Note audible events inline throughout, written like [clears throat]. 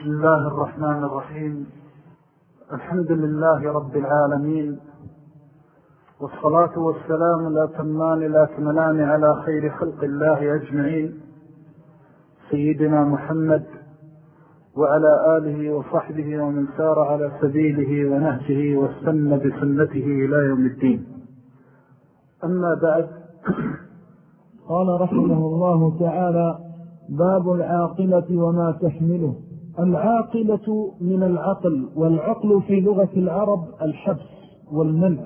بسم الله الرحمن الرحيم. الحمد لله رب العالمين. والصلاة والسلام لا تمان لا تملان على خير خلق الله أجمعين. سيدنا محمد وعلى آله وصحبه ومن سار على سبيله ونهجه واستنى بسنته إلى يوم الدين. أما بعد قال رحمه الله تعالى باب العاقلة وما تحمله. العاقلة من العقل والعقل في لغة العرب الحبس والمنع.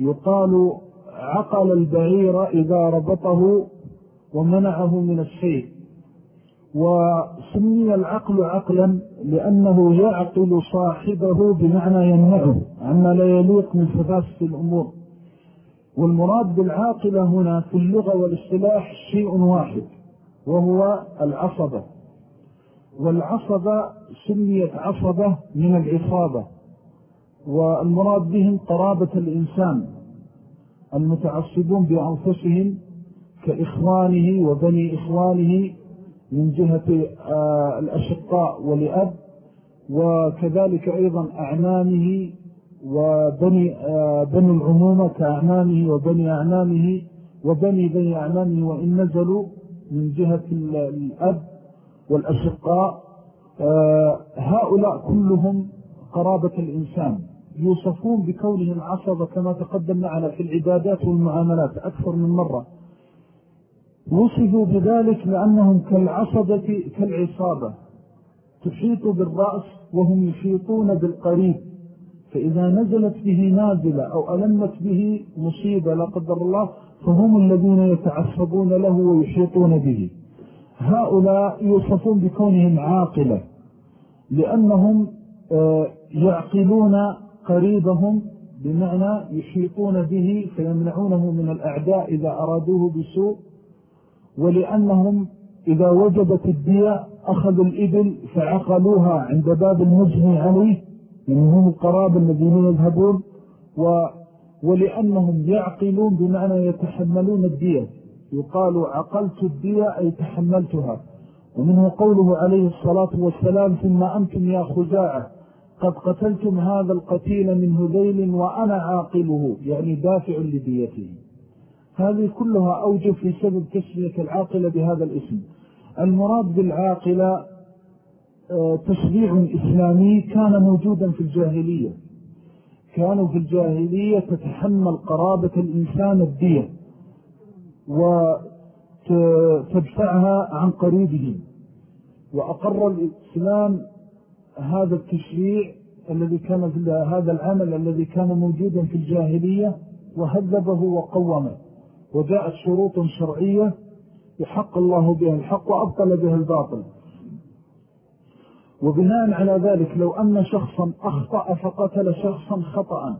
يقال عقل البعير إذا ربطه ومنعه من الشيء. وسمي العقل عقلا لأنه يعقل صاحبه بمعنى يمنعه عما لا يليق من ففاسة الأمور. والمراد بالعاقلة هنا في اللغة والاصطلاح شيء واحد وهو العصبة. والعصبة سميت عصبة من العصابة والمراد بهم قرابة الإنسان المتعصبون بأنفسهم كإخوانه وبني إخوانه من جهة آه، الأشقاء ولأب وكذلك أيضا أعمامه وبني آه، بني العمومة كأعمامه وبني أعمامه وبني بني أعمامه وإن نزلوا من جهة الأب والأشقاء آه، هؤلاء كلهم قرابة الإنسان يوصفون بكونهم عصبة كما تقدم معنا في العبادات والمعاملات أكثر من مرة. وصفوا بذلك لأنهم كالعصبة كالعصابة تحيط بالرأس وهم يحيطون بالقريب. فإذا نزلت به نازلة أو ألمت به مصيبة لا قدر الله فهم الذين يتعصبون له ويحيطون به. هؤلاء يوصفون بكونهم عاقلة لأنهم آه، يعقلون قريبهم بمعنى يحيطون به فيمنعونه من الأعداء إذا أرادوه بسوء ولأنهم إذا وجدت الدية أخذوا الإبل فعقلوها عند باب المجني عليه من هم القراب الذين يذهبون ولأنهم يعقلون بمعنى يتحملون الدية. يقال عقلت الدية أي تحملتها. ومنه قوله عليه الصلاة والسلام ثم أنتم يا خزاعة قد قتلتم هذا القتيل من هذيل وأنا عاقله. يعني دافع لديته. هذه كلها أوجه في سبب تسمية العاقلة بهذا الاسم. المراد بالعاقلة آه، تشريع إسلامي كان موجودا في الجاهلية. كانوا في الجاهلية تتحمل قرابة الإنسان الدية. وتدفعها عن قريبهم. وأقر الإسلام هذا التشريع الذي كان في هذا العمل الذي كان موجودا في الجاهلية وهذبه وقومه. وجاءت شروط شرعية يحق الله بها الحق وأبطل بها الباطل. وبناء على ذلك لو أن شخصا أخطأ فقتل شخصا خطأ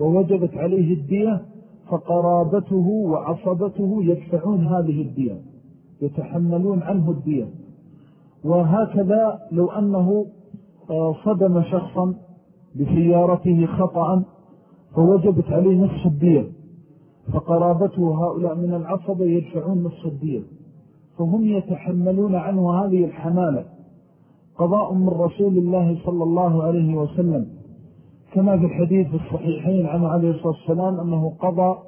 ووجبت عليه الدية فقرابته وعصبته يدفعون هذه الدية يتحملون عنه الدية. وهكذا لو أنه آه، صدم شخصا بسيارته خطأ فوجبت عليه نصف الدية. فقرابته هؤلاء من العصبة يدفعون نصف الدية. فهم يتحملون عنه هذه الحمالة. قضاء من رسول الله صلى الله عليه وسلم. كما في الحديث الصحيحين عنه عليه الصلاة والسلام أنه قضى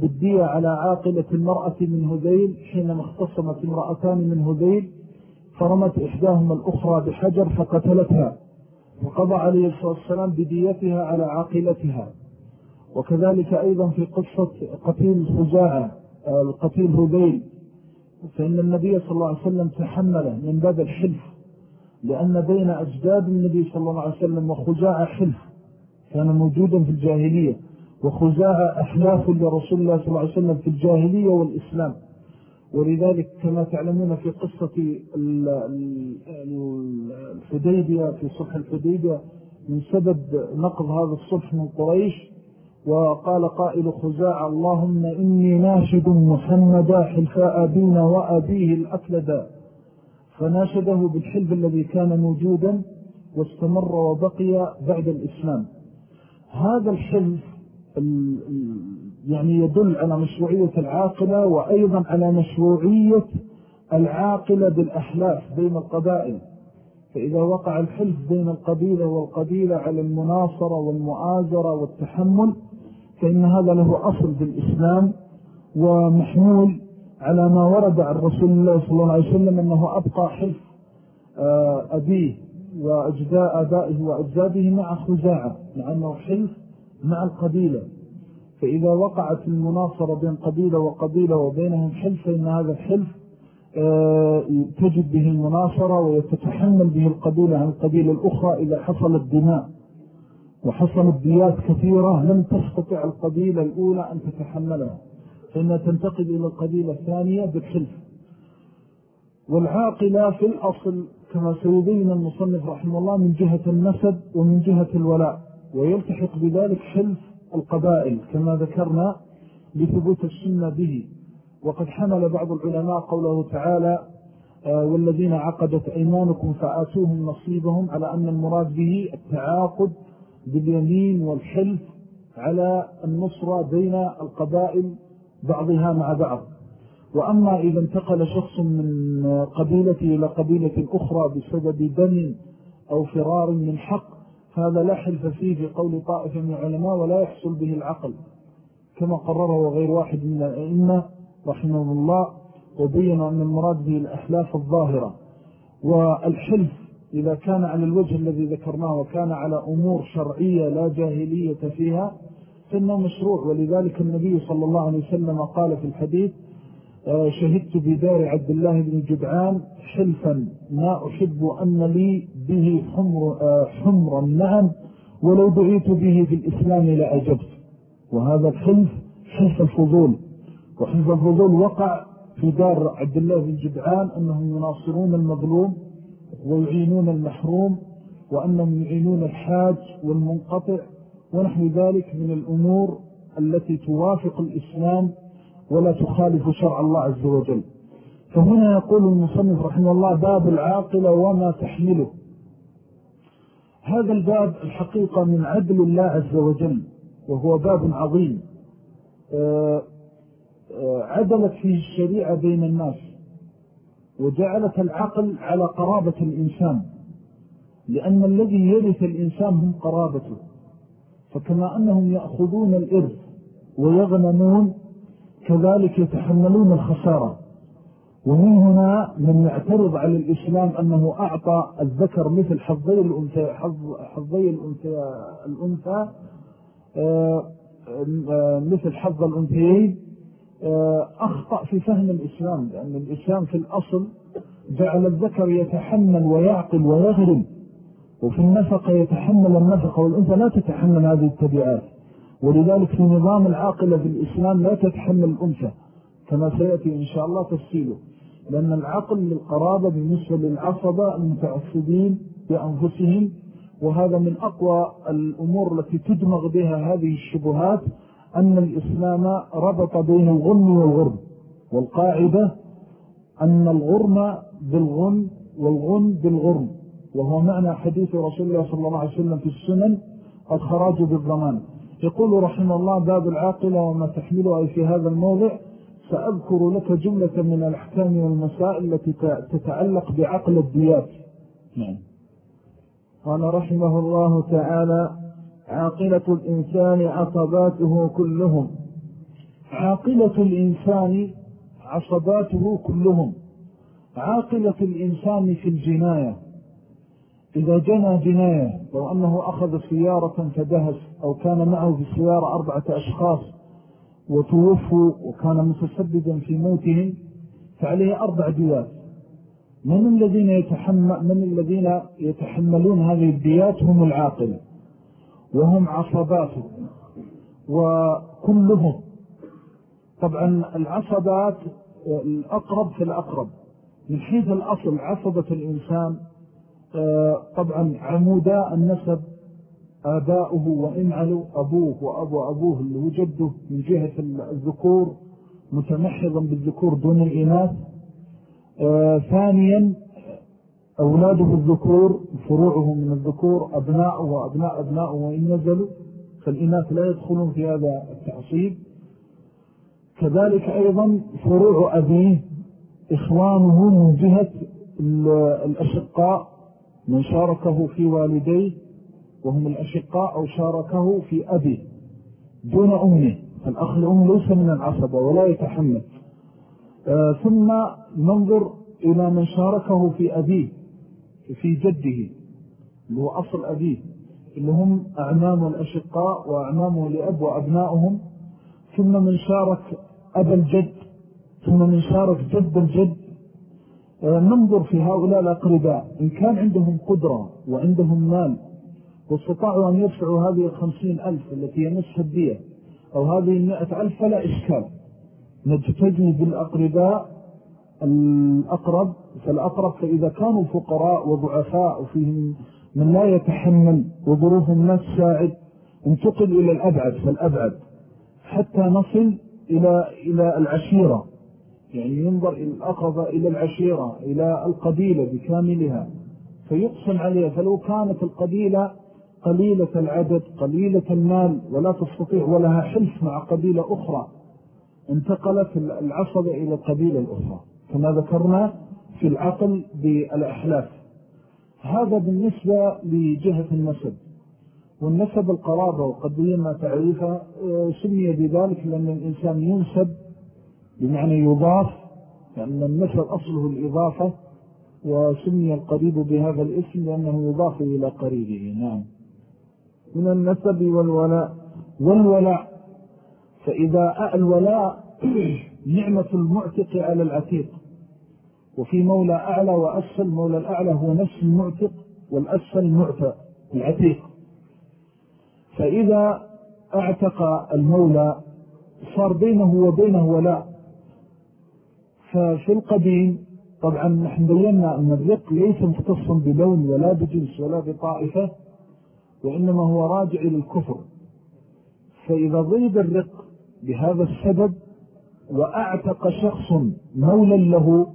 بالدية على عاقلة المرأة من هذيل حينما اختصمت امرأتان من هذيل فرمت إحداهما الأخرى بحجر فقتلتها وقضى عليه الصلاة والسلام بديتها على عاقلتها وكذلك أيضا في قصة قتيل خزاعة القتيل هذيل فإن النبي صلى الله عليه وسلم تحمل من باب الحلف لأن بين أجداد النبي صلى الله عليه وسلم وخزاعة حلف. كان موجودا في الجاهلية وخزاعة أحلاف لرسول الله صلى الله عليه وسلم في الجاهلية والإسلام. ولذلك كما تعلمون في قصة الحديبية في صلح الحديبية من سبب نقض هذا الصلح من قريش وقال قائل خزاع اللهم إني ناشد محمدا حلفاء أبينا وأبيه الأكلدا فناشده بالحلف الذي كان موجودا واستمر وبقي بعد الإسلام. هذا الحلف يعني يدل على مشروعية العاقلة وأيضا على مشروعية العاقلة بالأحلاف بين القبائل. فإذا وقع الحلف بين القبيلة والقبيلة على المناصرة والمؤازرة والتحمل فإن هذا له أصل بالإسلام ومحمول على ما ورد عن رسول الله صلى الله عليه وسلم أنه أبقى حلف آه، أبيه. وأجداء أبائه وأجداده مع خزاعة مع أنه حلف مع القبيلة. فإذا وقعت المناصرة بين قبيلة وقبيلة وبينهم حلف فإن هذا الحلف آه، تجد به المناصرة ويتتحمل به القبيلة عن القبيلة الأخرى إذا حصلت دماء. وحصلت ديات كثيرة لم تستطع القبيلة الأولى أن تتحملها. فإنها تنتقل إلى القبيلة الثانية بالحلف. والعاقلة في الأصل كما سيبين المصنف رحمه الله من جهة النسب ومن جهة الولاء ويلتحق بذلك حلف القبائل كما ذكرنا لثبوت السنة به. وقد حمل بعض العلماء قوله تعالى آه، والذين عقدت أيمانكم فآتوهم نصيبهم على أن المراد به التعاقد باليمين والحلف على النصرة بين القبائل بعضها مع بعض. وأما إذا انتقل شخص من قبيلته إلى قبيلة أخرى بسبب دم أو فرار من حق هذا لا حلف فيه في قول طائفة من العلماء ولا يحصل به العقل كما قرره غير واحد من الأئمة رحمه الله وبين أن المراد به الأحلاف الظاهرة. والحلف إذا كان على الوجه الذي ذكرناه وكان على أمور شرعية لا جاهلية فيها فإنه مشروع. ولذلك النبي صلى الله عليه وسلم قال في الحديث شهدت بدار عبد الله بن جدعان حلفا. ما أحب أن لي به حمر آه، حمرا نعم ولو دعيت به في الإسلام لأجبت. وهذا الحلف حلف الفضول. وحلف الفضول وقع في دار عبد الله بن جدعان أنهم يناصرون المظلوم ويعينون المحروم وأنهم يعينون الحاج والمنقطع ونحو ذلك من الأمور التي توافق الإسلام ولا تخالف شرع الله عز وجل. فهنا يقول المصنف رحمه الله باب العاقل وما تحمله. هذا الباب الحقيقة من عدل الله عز وجل وهو باب عظيم. آه، آه، عدلت فيه الشريعة بين الناس وجعلت العقل على قرابة الإنسان لأن الذي يرث الإنسان هم قرابته. فكما أنهم يأخذون الإرث ويغنمون كذلك يتحملون الخسارة. ومن هنا من يعترض على الإسلام أنه أعطى الذكر مثل حظي الأنثى, حظي الأنثى, الأنثى آه، آه، مثل حظ الأنثيين آه، أخطأ في فهم الإسلام لأن الإسلام في الأصل جعل الذكر يتحمل ويعقل ويغرم وفي النفقة يتحمل النفقة والأنثى لا تتحمل هذه التبعات. ولذلك في نظام العاقلة في الإسلام لا تتحمل الأنثى كما سيأتي إن شاء الله تفصيله. لأن العقل للقرابة بالنسبة للعصبة المتعصبين بأنفسهم وهذا من أقوى الأمور التي تدمغ بها هذه الشبهات أن الإسلام ربط بين الغن والغرم والقاعدة أن الغرم بالغن والغن بالغرم. وهو معنى حديث رسول الله صلى الله عليه وسلم في السنن الخراج بالضمان. يقول رحمه الله باب العاقلة وما تحمله أي في هذا الموضع. سأذكر لك جملة من الأحكام والمسائل التي تتعلق بعقل الديات نعم. قال رحمه الله تعالى عاقلة الإنسان عصباته كلهم. عاقلة الإنسان عصباته كلهم. عاقلة الإنسان في الجناية. إذا جنى جناية لو أنه أخذ سيارة فدهس أو كان معه في السيارة أربعة أشخاص وتوفوا وكان متسببا في موتهم فعليه أربع ديات. من الذين يتحمل من الذين يتحملون هذه الديات هم العاقل وهم عصباته وكلهم. طبعا العصبات الأقرب في الأقرب. من حيث الأصل عصبة الإنسان طبعا عمودا النسب آباؤه وإن علوا أبوه وأبو أبوه اللي هو جده من جهة الذكور متمحضا بالذكور دون الإناث. آه، ثانيا أولاده الذكور فروعه من الذكور أبناءه وأبناء أبناءه وإن نزلوا فالإناث لا يدخلون في هذا التعصيب. كذلك أيضا فروع أبيه إخوانه من جهة الأشقاء من شاركه في والديه وهم الأشقاء أو شاركه في أبيه دون أمه. فالأخ الأم ليس من العصبة ولا يتحمل. آه ثم ننظر إلى من شاركه في أبيه في جده اللي هو أصل أبيه اللي هم أعمام الأشقاء وأعمامه لأب وأبنائهم ثم من شارك أبا الجد ثم من شارك جد الجد ننظر في هؤلاء الأقرباء. إن كان عندهم قدرة وعندهم مال واستطاعوا أن يدفعوا هذه الخمسين ألف التي ينسها الدية أو هذه المئة ألف فلا إشكال. نجتجي بالأقرباء الأقرب فالأقرب فإذا كانوا فقراء وضعفاء وفيهم من لا يتحمل وظروفهم لا تساعد انتقل إلى الأبعد فالأبعد حتى نصل إلى, إلى العشيرة. يعني ينظر الأقرب إلى العشيرة إلى القبيلة بكاملها فيقسم عليها فلو كانت القبيلة قليلة العدد قليلة المال ولا تستطيع ولها حلف مع قبيلة أخرى انتقلت العصبة إلى القبيلة الأخرى. كما ذكرنا في العقل بالأحلاف. هذا بالنسبة لجهة النسب. والنسب القرابة وقدية ما تعريفها آه، سمي بذلك لأن الإنسان ينسب بمعنى يضاف لأن النسب أصله الإضافة وسمي القريب بهذا الاسم لأنه يضاف إلى قريبه. نعم. من النسب والولاء. والولاء فإذا الولاء [clears throat] نعمة المعتق على العتيق وفي مولى أعلى وأسفل مولى الأعلى هو نفس المعتق والأسفل معتق العتيق. فإذا اعتق المولى صار بينه وبينه ولاء. ففي القديم؟ طبعا نحن بينا أن الرق ليس مختصا بلون ولا بجنس ولا بطائفة وإنما هو راجع إلى الكفر فإذا ضيب الرق بهذا السبب وأعتق شخص مولا له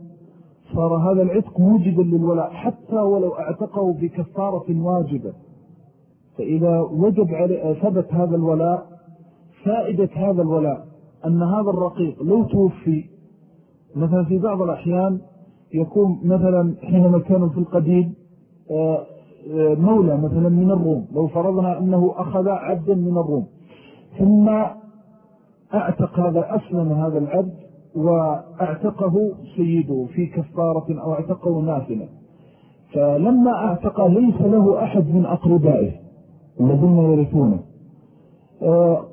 صار هذا العتق موجبا للولاء حتى ولو أعتقه بكفارة واجبة. فإذا وجب عليه ثبت هذا الولاء فائدة هذا الولاء أن هذا الرقيق لو توفي مثلا في بعض الأحيان يكون مثلا حينما كانوا في القديم آه، آه، مولى مثلا من الروم لو فرضنا أنه أخذ عبدا من الروم. ثم أعتق هذا أسلم هذا العبد وأعتقه سيده في كفارة أو أعتقه نافلة. فلما أعتقه ليس له أحد من أقربائه الذين يرثونه.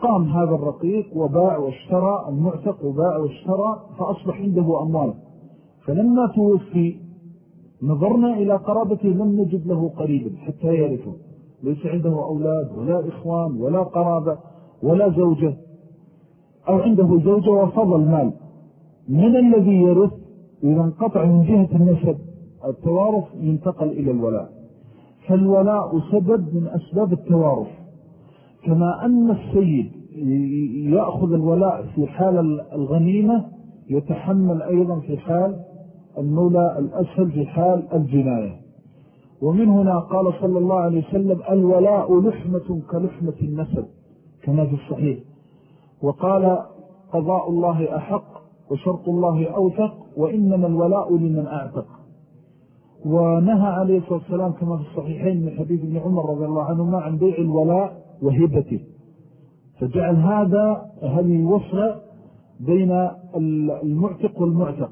قام هذا الرقيق وباع واشترى المعتق وباع واشترى فأصبح عنده أموال. فلما توفي نظرنا إلى قرابته لم نجد له قريبا حتى يرثه. ليس عنده أولاد ولا إخوان ولا قرابة ولا زوجة. أو عنده زوجة وفضل مال من الذي يرث؟ إذا انقطع من جهة النسب. التوارث ينتقل إلى الولاء. فالولاء سبب من أسباب التوارث. كما أن السيد يأخذ الولاء في حال الغنيمة يتحمل أيضا في حال المولى الأسهل في حال الجناية. ومن هنا قال صلى الله عليه وسلم الولاء لحمة كلحمة النسب كما في الصحيح. وقال قضاء الله أحق وشرط الله أوثق وإنما الولاء لمن أعتق. ونهى عليه الصلاة والسلام كما في الصحيحين من حديث ابن عمر رضي الله عنهما عن بيع الولاء وهبته فجعل هذا هذه وصلة بين المعتق والمعتق.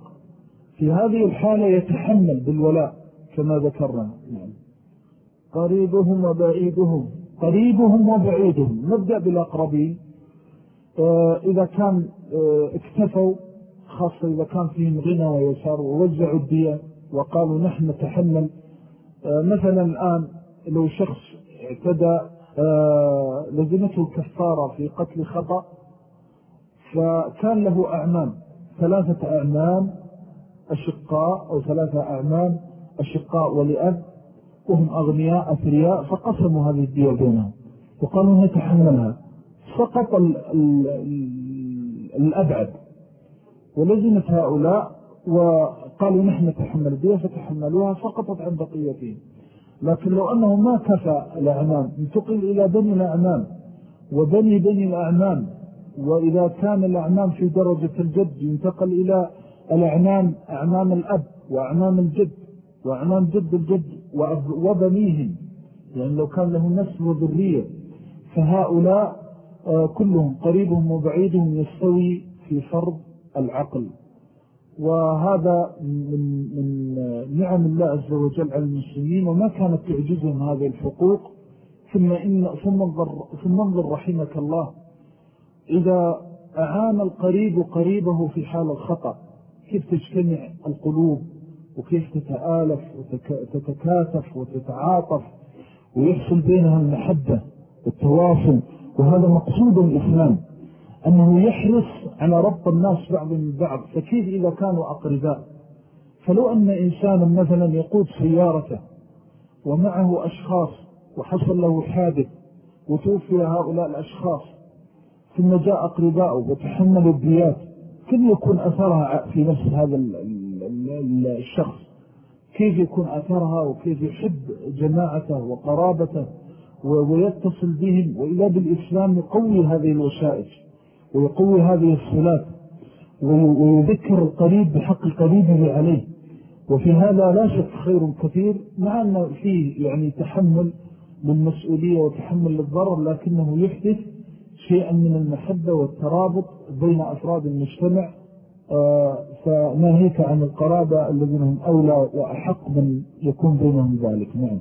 في هذه الحالة يتحمل بالولاء كما ذكرنا. قريبهم وبعيدهم. قريبهم وبعيدهم. نبدأ بالأقربين. آه، إذا كان آه، اكتفوا خاصة إذا كان فيهم غنى ويسار ووزعوا الدية وقالوا نحن نتحمل. آه، مثلا الآن لو شخص اعتدى لزمته الكفارة في قتل خطأ فكان له أعمام ثلاثة أعمام أشقاء أو ثلاثة أعمام أشقاء ولأب وهم أغنياء أثرياء فقسموا هذه الدية بينهم وقالوا نتحملها سقط الأبعد. ولزمت هؤلاء وقالوا نحن نتحمل الدية فتحملوها سقطت عن بقيتهم. لكن لو أنه ما كفى الأعمام انتقل إلى بني الأعمام وبني بني الأعمام وإذا كان الأعمام في درجة الجد ينتقل إلى الأعمام أعمام الأب وأعمام الجد وأعمام جد الجد وبنيهم. يعني لو كان له نسل وذرية فهؤلاء آه، كلهم قريبهم وبعيدهم يستوي في فرض العقل. وهذا من, من نعم الله عز وجل على المسلمين وما كانت تعجزهم هذه الحقوق. ثم, إن ثم, انظر, ثم انظر رحمك الله. إذا أعان القريب قريبه في حال الخطأ كيف تجتمع القلوب؟ وكيف تتآلف وتتكاتف وتتعاطف؟ ويحصل بينها المحبة والتواصل. وهذا مقصود الإسلام. أنه يحرص على ربط الناس بعض من بعض فكيف إذا كانوا أقرباء؟ فلو أن إنسانا مثلا يقود سيارته ومعه أشخاص وحصل له حادث وتوفي هؤلاء الأشخاص ثم جاء أقرباءه وتحملوا الديات كيف يكون أثرها في نفس هذا الشخص؟ كيف يكون أثرها وكيف يحب جماعته وقرابته ويتصل بهم؟ وإلا بالإسلام يقوي هذه الوسائل. ويقوي هذه الصلاة ويذكر القريب بحق قريبه عليه. وفي هذا لا شك خير كثير مع أنه فيه يعني تحمل للمسؤولية وتحمل للضرر لكنه يحدث شيئا من المحبة والترابط بين أفراد المجتمع. آه، فناهيك عن القرابة الذين هم أولى وأحق من يكون بينهم ذلك. نعم.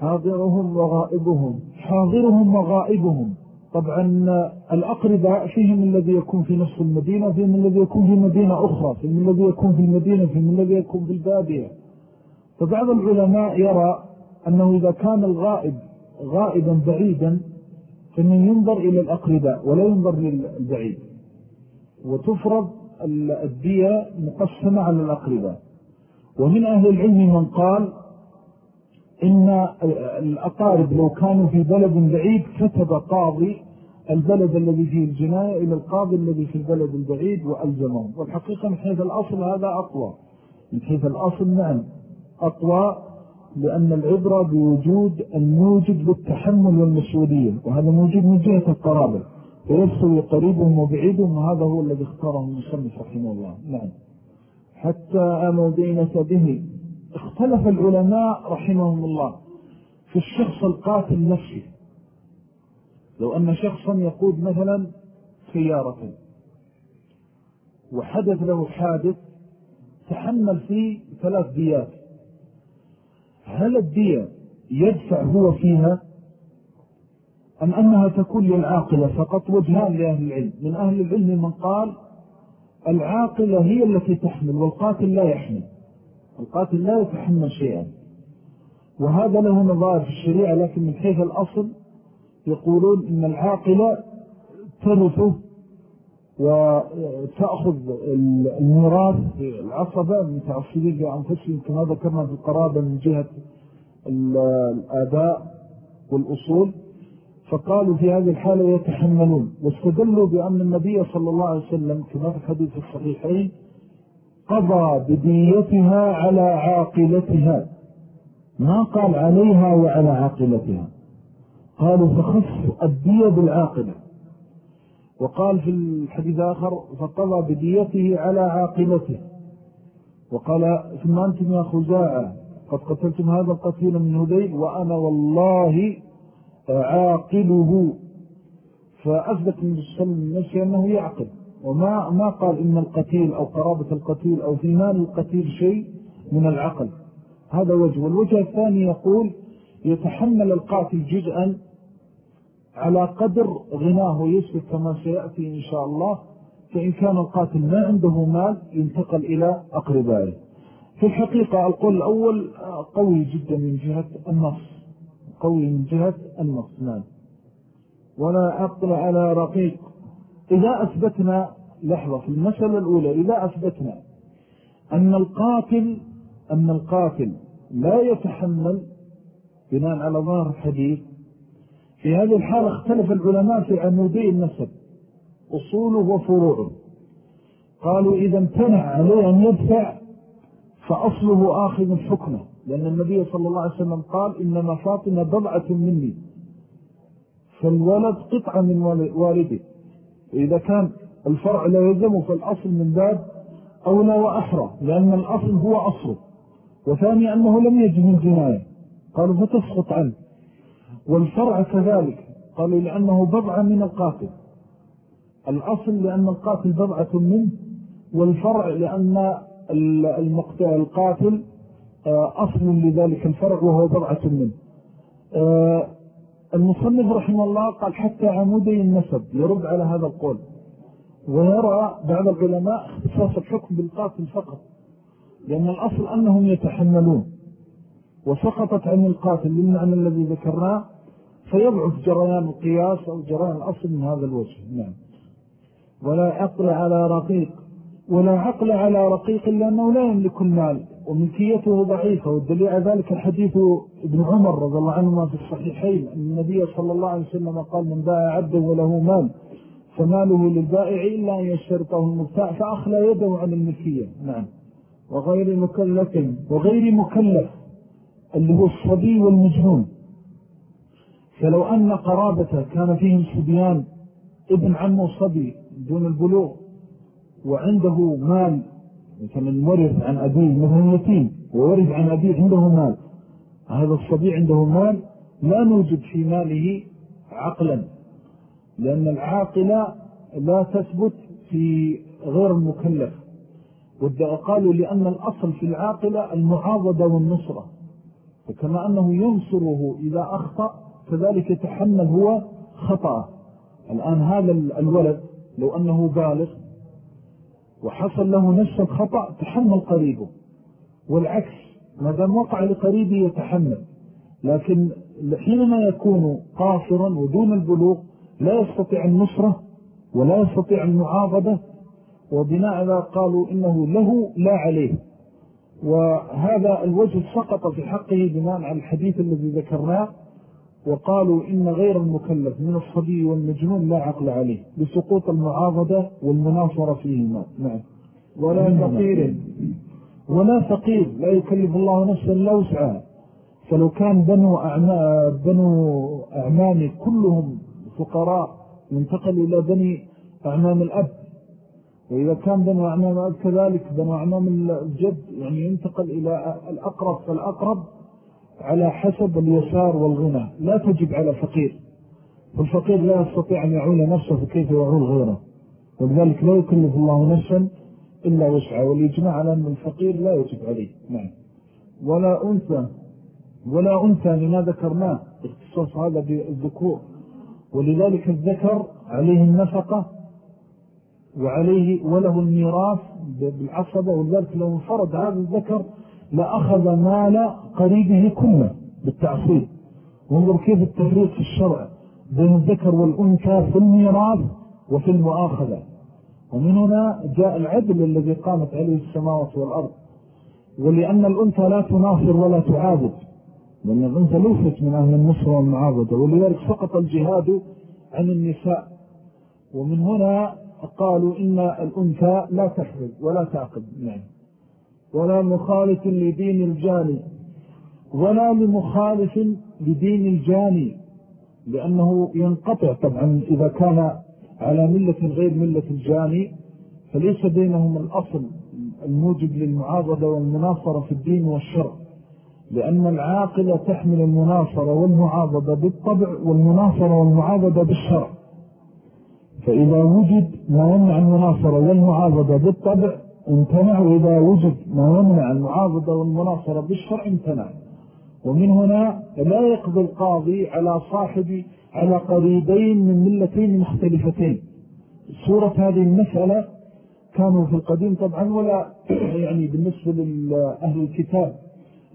حاضرهم وغائبهم. حاضرهم وغائبهم. طبعا الأقرباء فيهم الذي يكون في نفس المدينة فيهم الذي يكون في مدينة أخرى فيهم الذي يكون في المدينة فيهم الذي يكون في البادية. فبعض العلماء يرى أنه إذا كان الغائب غائبا بعيدا فإنه ينظر إلى الأقرباء ولا ينظر للبعيد وتفرض الدية مقسمة على الأقرباء ومن أهل العلم من قال إن الأقارب لو كانوا في بلد بعيد كتب قاضي البلد الذي فيه الجناية إلى القاضي الذي في البلد البعيد وألزمهم والحقيقة من حيث الأصل هذا أقوى. من حيث الأصل نعم أقوى لأن العبرة بوجود الموجد للتحمل والمسؤولية وهذا موجود من جهة القرابة. فيفصل قريبهم وبعيدهم وهذا هو الذي اختاره المصنف رحمه الله. نعم. حتى أموا دينة به. اختلف العلماء رحمهم الله في الشخص القاتل نفسه. لو أن شخصا يقود مثلا سيارة وحدث له حادث تحمل فيه ثلاث ديات. هل الدية يدفع هو فيها أم أنها تكون للعاقلة فقط وجهان لأهل العلم؟ من أهل العلم من قال العاقلة هي التي تحمل والقاتل لا يحمل. القاتل لا يتحمل شيئا. وهذا له نظائر في الشريعة لكن من حيث الأصل يقولون إن العاقلة ترثه وتأخذ الميراث العصبة من تعصيبين بأنفسهم كما ذكرنا في القرابة من جهة الآباء والأصول. فقالوا في هذه الحالة يتحملون. واستدلوا بأن النبي صلى الله عليه وسلم كما في الحديث الصحيحين قضى بديتها على عاقلتها. ما قال عليها وعلى عاقلتها. قالوا فخص الدية بالعاقلة. وقال في الحديث آخر فقضى بديته على عاقلته. وقال ثم أنتم يا خزاعة قد قتلتم هذا القتيل من هديل وأنا والله عاقله فأثبت من السلم نفسه أنه يعقل. وما ما قال إن القتيل أو قرابة القتيل أو في مال القتيل شيء من العقل. هذا وجه. والوجه الثاني يقول يتحمل القاتل جزءا على قدر غناه ويسبق كما سيأتي إن شاء الله. فإن كان القاتل ما عنده مال ينتقل إلى أقربائه. في الحقيقة القول الأول قوي جدا من جهة النص. قوي من جهة النص. نعم. ولا أقل على رقيق. إذا أثبتنا لحظة في المسألة الأولى إذا أثبتنا أن القاتل أن القاتل لا يتحمل بناء على ظاهر الحديث في هذه الحالة اختلف العلماء في عمودي النسب أصوله وفروعه. قالوا إذا امتنع عليه أن يدفع فأصله آخذ حكمه. لأن النبي صلى الله عليه وسلم قال إنما فاطمة بضعة مني فالولد قطعة من والده. إذا كان الفرع لا يلزم فالأصل من باب أولى وأحرى لأن الأصل هو أصله. وثاني أنه لم يجد الجناية. قالوا فتسقط عنه. والفرع كذلك. قالوا لأنه بضعة من القاتل. الأصل لأن القاتل بضعة منه والفرع لأن القاتل آه، أصل لذلك الفرع وهو بضعة منه. آه، المصنف رحمه الله قال حتى عمودي النسب يرد على هذا القول. ويرى بعض العلماء اختصاص الحكم بالقاتل فقط لأن الأصل أنهم يتحملون. وسقطت عن القاتل للمعنى الذي ذكرناه فيضعف جريان القياس أو جريان الأصل من هذا الوجه. نعم. ولا عقل على رقيق. ولا عقل على رقيق لأنه لا يملك المال وملكيته ضعيفة والدليل على ذلك الحديث ابن عمر رضي الله عنهما في الصحيحين أن النبي صلى الله عليه وسلم قال من باع عبدا وله مال فماله للبائع إلا أن يشترطه المبتاع فأخلى يده عن الملكية. نعم. وغير مكلف وغير مكلف اللي هو الصبي والمجنون. فلو أن قرابته كان فيهم صبيان ابن عمه صبي دون البلوغ وعنده مال مثلا ورث عن أبيه مثلا يتيم وورث عن أبيه عنده مال. هذا الصبي عنده مال لا نوجد في ماله عقلا لأن العاقلة لا تثبت في غير المكلف. قالوا لأن الأصل في العاقلة المعاضدة والنصرة. فكما أنه ينصره إذا أخطأ كذلك يتحمل هو خطأ الآن هذا الولد لو أنه بالغ وحصل له نفس الخطأ تحمل قريبه. والعكس ما دام وقع لقريبه يتحمل. لكن حينما يكون قاصرا ودون البلوغ لا يستطيع النصرة ولا يستطيع المعاضدة وبناء على قالوا إنه له لا عليه. وهذا الوجه سقط في حقه بناء على الحديث الذي ذكرناه. وقالوا إن غير المكلف من الصبي والمجنون لا عقل عليه لسقوط المعاضدة والمناصرة فيهما. نعم. ولا فقير. ولا فقير. لا يكلف الله نفسا لا وسعها. فلو كان بنو, أعمام بنو أعمامي كلهم فقراء ينتقل إلى بني أعمام الأب. وإذا كان بنو أعمام الأب كذلك بنو أعمام الجد يعني ينتقل إلى الأقرب فالأقرب على حسب اليسار والغنى. لا تجب على فقير فالفقير لا يستطيع أن يعول نفسه فكيف يعول غيره. ولذلك لا يكلف الله نفسا إلا وسعى والإجماع على أن الفقير لا يجب عليه. نعم. ولا أنثى ولا أنثى لما ذكرناه. اختصاص هذا بالذكور. ولذلك الذكر عليه النفقة وعليه وله الميراث بالعصبة. ولذلك لو انفرد هذا الذكر لأخذ مال قريبه كله بالتعصيب. وانظر كيف التفريق في الشرع بين الذكر والأنثى في الميراث وفي المؤاخذة. ومن هنا جاء العدل الذي قامت عليه السماوات والأرض. ولأن الأنثى لا تناصر ولا تعابد. لأن الأنثى ليست من أهل النصر والمعابدة ولذلك سقط الجهاد عن النساء. ومن هنا قالوا إن الأنثى لا تحرد ولا تعقد. يعني ولا مخالف لدين الجاني ولا لمخالف لدين الجاني لأنه ينقطع طبعا إذا كان على ملة غير ملة الجاني فليس بينهم الأصل الموجب للمعاضدة والمناصرة في الدين والشرع لأن العاقلة تحمل المناصرة والمعاضدة بالطبع والمناصرة والمعاضدة بالشرع. فإذا وجد ما يمنع المناصرة والمعاضدة بالطبع امتنع وإذا وجد ما يمنع المعاضدة والمناصرة بالشرع امتنع. ومن هنا لا يقضي القاضي على صاحب على قريبين من ملتين مختلفتين. سورة هذه المسألة كانوا في القديم طبعا ولا [clears throat] يعني بالنسبة لأهل الكتاب.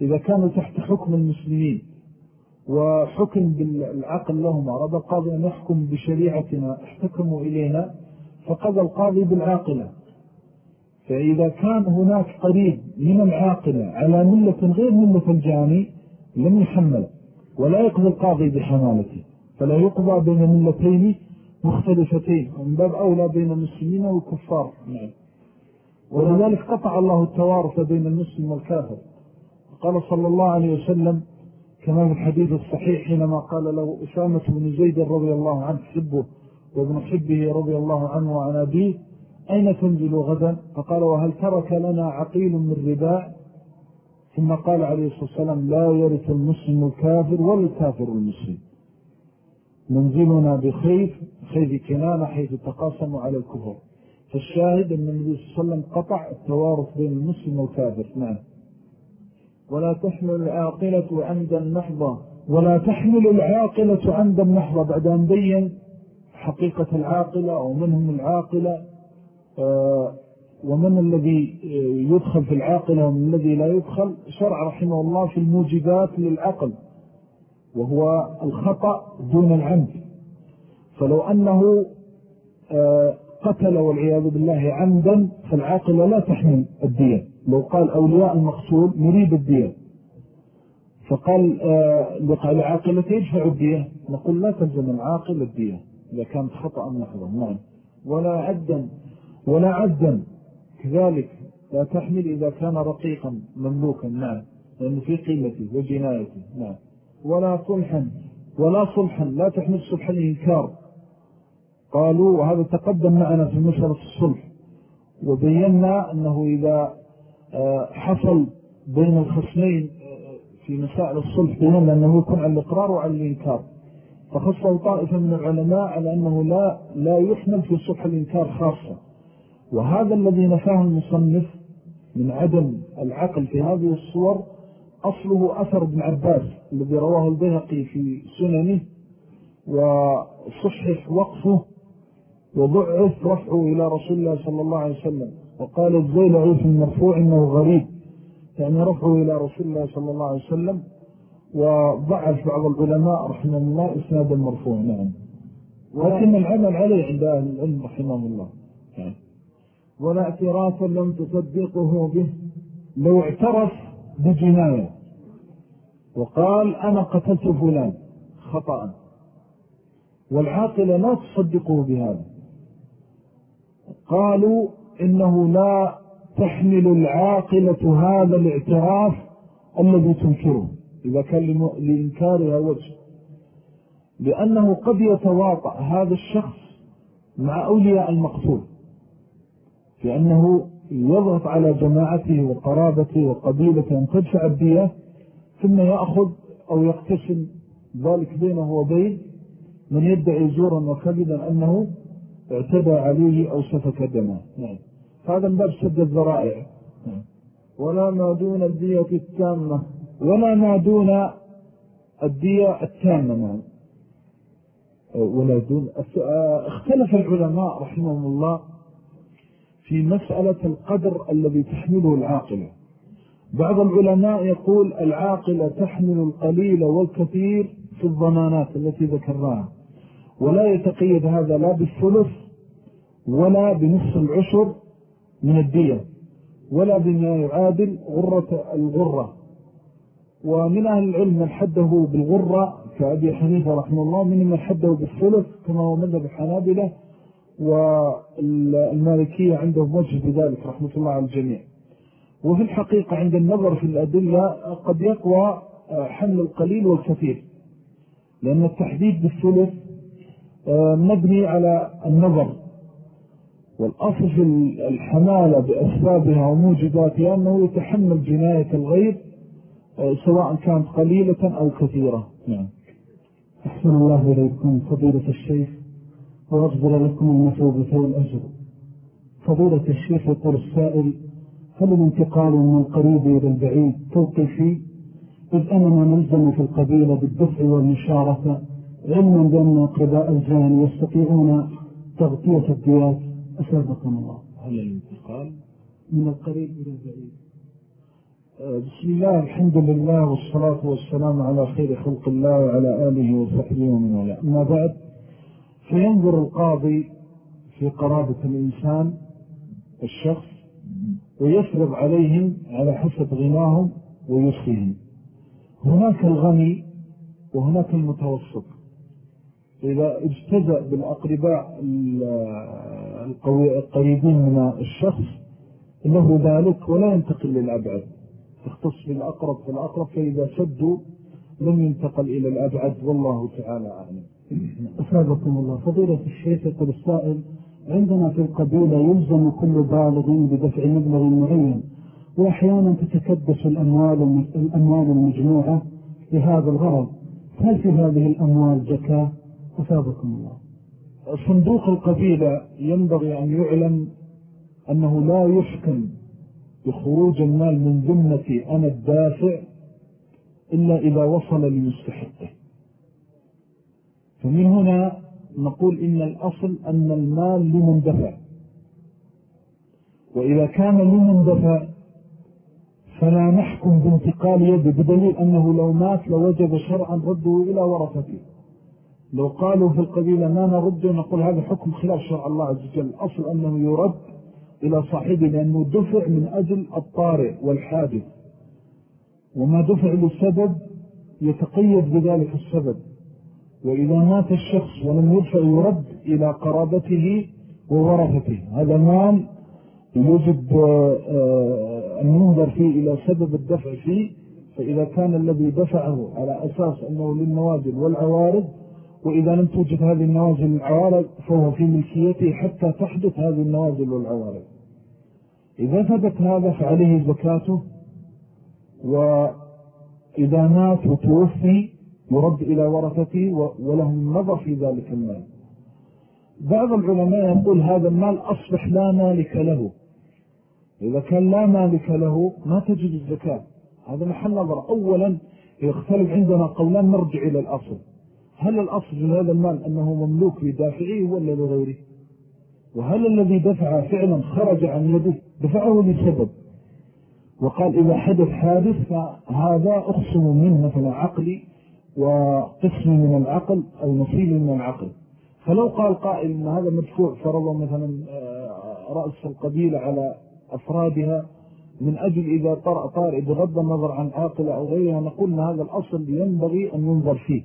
إذا كانوا تحت حكم المسلمين وحكم بالعقل لهم أراد القاضي أن يحكم بشريعتنا احتكموا إلينا فقضى القاضي بالعاقلة. فإذا كان هناك قريب من العاقلة على ملة غير ملة الجاني لم يحمل ولا يقضي القاضي بحمالته فلا يقضى بين ملتين مختلفتين من باب أولى بين المسلمين والكفار. نعم. ولذلك قطع الله التوارث بين المسلم والكافر. قال صلى الله عليه وسلم كما في الحديث الصحيح حينما قال له أسامة بن زيد رضي الله عنه حبه وابن حبه رضي الله عنه وعن أبيه أين تنزل غدا؟ فقال وهل ترك لنا عقيل من رباع؟ ثم قال عليه الصلاة والسلام لا يرث المسلم الكافر ولا الكافر المسلم. منزلنا بخيف خيف كنانة حيث تقاسموا على الكفر. فالشاهد أن النبي صلى الله عليه وسلم قطع التوارث بين المسلم والكافر. نعم. ولا تحمل العاقلة عمدا محضة ولا تحمل العاقلة عمدا محضة بعد أن بين حقيقة العاقلة أو منهم العاقلة. ومن الذي يدخل في العاقلة ومن الذي لا يدخل؟ شرع رحمه الله في الموجبات للعقل وهو الخطأ دون العمد. فلو أنه آه، قتل والعياذ بالله عمدا فالعاقلة لا تحمل الدية. لو قال أولياء المقتول نريد الدية. فقال آه، العاقلة يدفع الدية. نقول لا تلزم العاقل الدية. إذا كانت خطأ محضا نعم. ولا عدا. ولا عدا كذلك لا تحمل إذا كان رقيقا مملوكا نعم. لأنه في قيمته وجنايته نعم. ولا صلحا ولا صلحا لا تحمل صلحا الإنكار. قالوا وهذا تقدم معنا في مسألة الصلح. وبينا أنه إذا آه، حصل بين الخصمين آه، في مسائل الصلح بينا أنه يكون على الإقرار وعلى الإنكار. فخصوا طائفة من العلماء على أنه لا, لا يحمل في صلح الإنكار خاصة. وهذا الذي نفاه المصنف من عدم العقل في هذه الصور أصله أثر ابن عباس الذي رواه البيهقي في سننه وصحح وقفه وضعف رفعه إلى رسول الله صلى الله عليه وسلم وقال الزيلعي في المرفوع إنه غريب يعني رفعه إلى رسول الله صلى الله عليه وسلم وضعف بعض العلماء رحمه الله إسناد المرفوع نعم ولكن العمل عليه عند أهل العلم رحمه الله. ولا اعتراف لم تصدقه به. لو اعترف بجناية. وقال أنا قتلت فلان. خطأ. والعاقلة لا تصدقه بهذا. قالوا إنه لا تحمل العاقلة هذا الاعتراف الذي تنكره. إذا كان لإنكارها وجه. لأنه قد يتواطأ هذا الشخص مع أولياء المقتول. في أنه يضغط على جماعته وقرابته وقبيلته أن تدفع الدية ثم يأخذ أو يقتسم ذلك بينه وبين من يدعي زورا وكذبا أنه اعتدى عليه أو سفك دمه نعم. هذا من باب سد الذرائع نعم. ولا ما دون الدية التامة ولا ما دون الدية التامة نعم. ولا دون اختلف العلماء رحمهم الله في مسألة القدر الذي تحمله العاقلة بعض العلماء يقول العاقلة تحمل القليل والكثير في الضمانات التي ذكرناها. ولا يتقيد هذا لا بالثلث ولا بنصف العشر من الدية ولا بما يعادل غرة الغرة. ومن أهل العلم من حده بالغرة كأبي حنيفة رحمه الله من من حده بالثلث كما هو مذهب الحنابلة والمالكية عندهم وجه بذلك رحمة الله على الجميع. وفي الحقيقة عند النظر في الأدلة قد يقوى حمل القليل والكثير لأن التحديد بالثلث آه، مبني على النظر. والأصل في الحمالة بأسبابها وموجباتها أنه يتحمل جناية الغير آه، سواء كانت قليلة أو كثيرة. نعم. أحسن الله إليكم فضيلة الشيخ. وأجبر لكم المثوبة والأجر فضيلة الشيخ يقول السائل هل الانتقال من القريب إلى البعيد توقفي؟ إذ أننا نلزم في القبيلة بالدفع والمشاركة علما بأن أقرباء الجان يستطيعون تغطية الديات. أسابقنا الله. هل الانتقال؟ من القريب إلى البعيد. آه، بسم الله الحمد لله والصلاة والسلام على خير خلق الله وعلى آله وصحبه ومن ولا أما بعد؟ فينظر القاضي في قرابة الإنسان الشخص ويفرض عليهم على حسب غناهم ويسرهم هناك الغني وهناك المتوسط. إذا اجتزأ بالأقرباء القريبين من الشخص له ذلك ولا ينتقل للأبعد. تختص بالأقرب فالأقرب فإذا شدوا لم ينتقل إلى الأبعد والله تعالى أعلم. أسابقكم الله. فضيلة الشيخ يقول السائل عندنا في القبيلة يلزم كل بالغ بدفع مبلغ معين وأحيانا تتكدس الأموال, الأموال المجموعة لهذا الغرض. هل في هذه الأموال زكاة؟ أفادكم الله. صندوق القبيلة ينبغي أن يعلم أنه لا يحكم بخروج المال من ذمتي أنا الدافع إلا إذا وصل لمستحقه فمن هنا نقول إن الأصل أن المال لمن دفع وإذا كان لمن دفع فلا نحكم بانتقال يده بدليل أنه لو مات لوجب شرعا رده إلى ورثته. لو قالوا في القبيلة ما نرده نقول هذا حكم خلاف شرع الله عز وجل. الأصل أنه يرد إلى صاحبه لأنه دفع من أجل الطارئ والحادث. وما دفع للسبب يتقيد بذلك السبب. وإذا مات الشخص ولم يدفع يرد إلى قرابته وورثته هذا مال يجب آه، آه، أن ينظر فيه إلى سبب الدفع فيه. فإذا كان الذي دفعه على أساس أنه للنوازل والعوارض وإذا لم توجد هذه النوازل والعوارض فهو في ملكيته حتى تحدث هذه النوازل والعوارض. إذا ثبت هذا فعليه زكاته وإذا مات وتوفي يرد إلى ورثته ولهم نظر في ذلك المال. بعض العلماء يقول هذا المال أصبح لا مالك له. إذا كان لا مالك له ما تجد الزكاة. هذا محل نظر. أولا يختلف عندنا قولان نرجع إلى الأصل. هل الأصل هذا المال أنه مملوك لدافعه ولا لغيره؟ وهل الذي دفع فعلا خرج عن يده؟ دفعه لسبب. وقال إذا حدث حادث فهذا أخصم منه مثلا عقلي وقسم من العقل أو نصيب من العقل. فلو قال قائل أن هذا مدفوع فرضا مثلا آه، رأس القبيلة على أفرادها من أجل إذا طرأ طارئ بغض النظر عن عاقلة أو غيرها نقول أن هذا الأصل ينبغي أن ينظر فيه.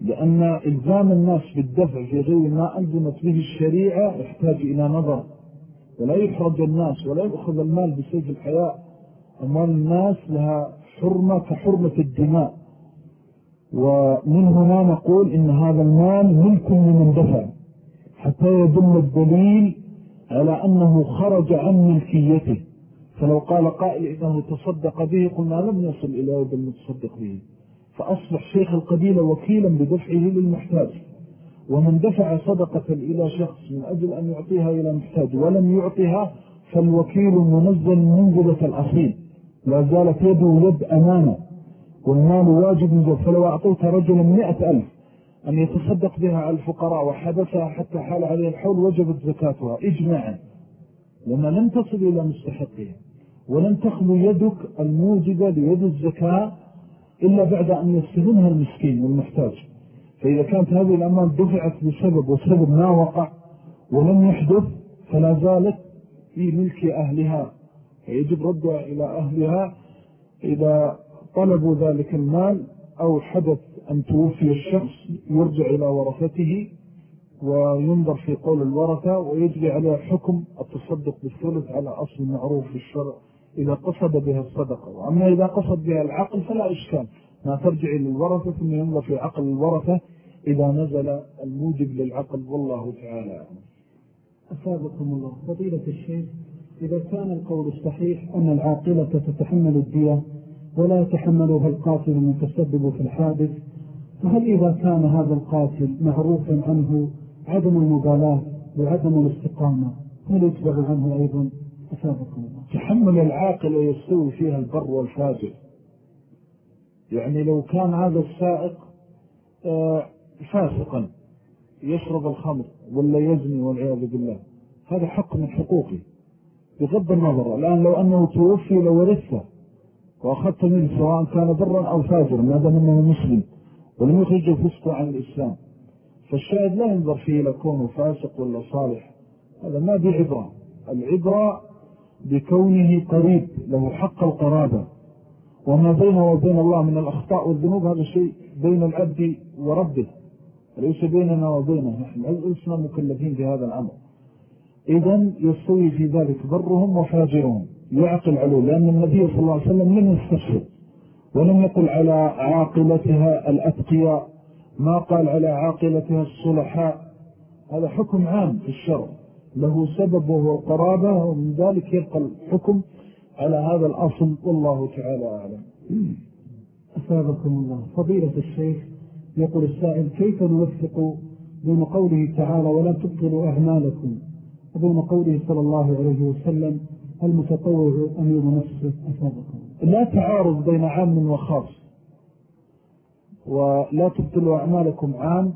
لأن إلزام الناس بالدفع في غير ما ألزمت به الشريعة يحتاج إلى نظر. ولا يحرج الناس ولا يأخذ المال بسيف الحياة أموال الناس لها حرمة كحرمة الدماء. ومن هنا نقول إن هذا المال ملك لمن دفع حتى يدل الدليل على أنه خرج عن ملكيته. فلو قال قائل إنه تصدق به قلنا لم يصل إلى يد المتصدق به. فأصبح شيخ القبيلة وكيلا بدفعه للمحتاج. ومن دفع صدقة إلى شخص من أجل أن يعطيها إلى محتاج ولم يعطيها فالوكيل منزل منزلة الأصيل لا زالت يده يد أمانة والمال واجب نزل فلو أعطيت رجلا مئة ألف أن يتصدق بها على الفقراء وحدثها حتى حال عليه الحول وجبت زكاتها. إجماعا لما لم تصل إلى مستحقها ولن تخلو يدك الموجبة ليد الزكاة إلا بعد أن يستلمها المسكين والمحتاج. فإذا كانت هذه الأموال دفعت بسبب وسبب ما وقع ولم يحدث فلا زالت في ملك أهلها. فيجب ردها إلى أهلها إذا طلبوا ذلك المال أو حدث أن توفي الشخص يرجع إلى ورثته وينظر في قول الورثة ويجري عليها حكم التصدق بالثلث على أصل معروف في الشرع. إذا قصد بها الصدقة وأما إذا قصد بها العقل فلا إشكال. ما ترجع إلى الورثة ثم ينظر في عقل الورثة إذا نزل الموجب للعقل والله تعالى أفادكم الله. فضيلة الشيخ إذا كان القول الصحيح أن العاقلة تتحمل الدية ولا يتحملها القاتل المتسبب في الحادث. فهل إذا كان هذا القاتل معروفا عنه عدم المبالاة وعدم الاستقامة؟ هل يتبع عنه أيضا؟ الله. تحمل العاقل يستوي فيها البر والفاجر. يعني لو كان هذا السائق آه، فاسقا يشرب الخمر ولا يزني والعياذ بالله. هذا حق من حقوقه. بغض النظر الآن لو أنه توفي لورثه. وأخذت منه سواء كان برا أو فاجرا ما دام أنه مسلم ولم يخرجه فسقه عن الإسلام. فالشاهد لا ينظر فيه لكونه فاسق ولا صالح. هذا ما بعبرة. العبرة بكونه قريب له حق القرابة. وما بينه وبين الله من الأخطاء والذنوب هذا شيء بين العبد وربه. ليس بيننا وبينه. نحن لسنا مكلفين بهذا الأمر. إذن يستوي في ذلك برهم وفاجرهم. يعقل عليه لأن النبي صلى الله عليه وسلم لم يستشهد ولم يقل على عاقلتها الأتقياء ما قال على عاقلتها الصلحاء. هذا حكم عام في الشرع له سبب وهو قرابة ومن ذلك يبقى الحكم على هذا الأصل. والله تعالى أعلم. أسابكم الله. فضيلة الشيخ يقول السائل كيف نوفق بين قوله تعالى ولا تبطلوا أعمالكم؟ وبين قوله صلى الله عليه وسلم المتطوع أمير نفسه أسابكم لا تعارض بين عام وخاص ولا تبطلوا أعمالكم عام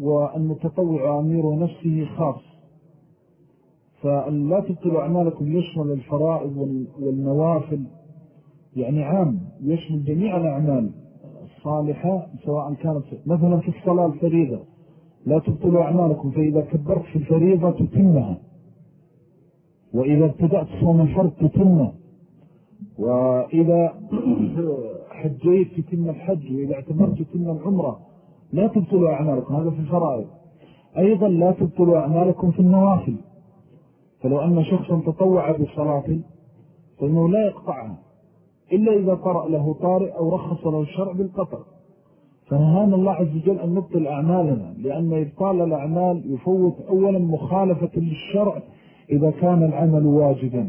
والمتطوع أمير نفسه خاص. فأن لا تبطلوا أعمالكم يشمل الفرائض والنوافل. يعني عام يشمل جميع الأعمال الصالحة سواء كانت مثلا في الصلاة الفريضة. لا تبطلوا أعمالكم فإذا كبرت في الفريضة تتمها. وإذا ابتدأت صوم الفرد تتمه وإذا [clears throat] حجيت تتم الحج وإذا اعتمرت تتم العمرة لا تبطلوا أعمالكم هذا في الفرائض. أيضا لا تبطلوا أعمالكم في النوافل. فلو أن شخصا تطوع بصلاة فإنه لا يقطعها. إلا إذا طرأ له طارئ أو رخص له الشرع بالقطع. فنهانا الله عز وجل أن نبطل أعمالنا لأن إبطال الأعمال يفوت أولا مخالفة للشرع إذا كان العمل واجبا.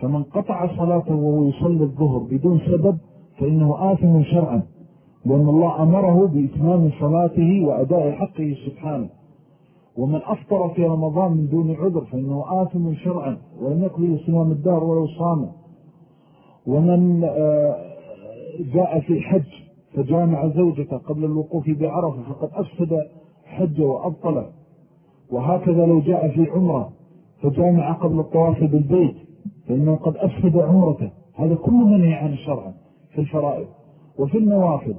فمن قطع صلاته وهو يصلي الظهر بدون سبب فإنه آثم شرعا لأن الله أمره بإتمام صلاته وأداء حقه سبحانه. ومن أفطر في رمضان من دون عذر فإنه آثم شرعا ولم يقضي سلام الدار ولو صام ومن آه، جاء في حج فجامع زوجته قبل الوقوف بعرفة فقد أفسد حج وأبطل وهكذا لو جاء في عمرة فجامع قبل الطواف بالبيت فإنه قد أفسد عمرته. هذا كل منهي عن الشرع في الفرائض وفي النوافل.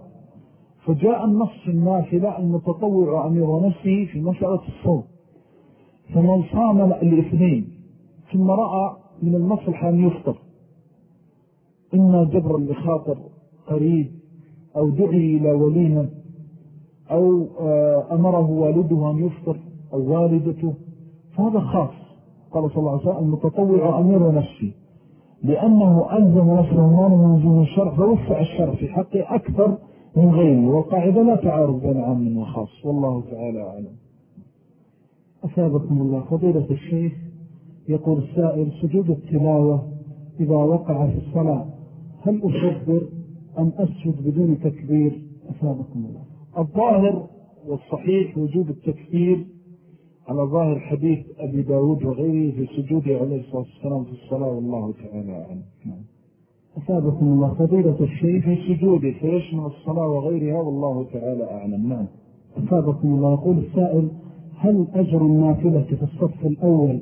فجاء النص النافلة المتطوع أمير نفسه في مسألة الصوم. فمن صام الاثنين ثم رأى من المصلحة أن يفطر. إما جبرا لخاطر قريب أو دعي إلى وليمة أو آه، أمره والده أن يفطر. أو والدته فهذا خاص. قال صلى الله عليه وسلم المتطوع أمير نفسي. لأنه ألزم نفسه ما من وزن الشرع فوسع الشرع في حقه أكثر من غيره والقاعدة لا تعارض بين عام وخاص. والله تعالى أعلم. أثابكم الله. فضيلة الشيخ يقول السائل سجود التلاوة إذا وقع في الصلاة هل أكبر أم أسجد بدون تكبير؟ أثابكم الله. الظاهر والصحيح وجوب التكبير على ظاهر حديث أبي داود وغيره في سجوده عليه الصلاة والسلام في الصلاة والله تعالى أعلم. أثابكم الله فضيلة الشيخ. في سجوده فيشمل الصلاة وغيرها والله تعالى أعلم. نعم. أثابكم الله يقول السائل هل أجر النافلة في الصف الأول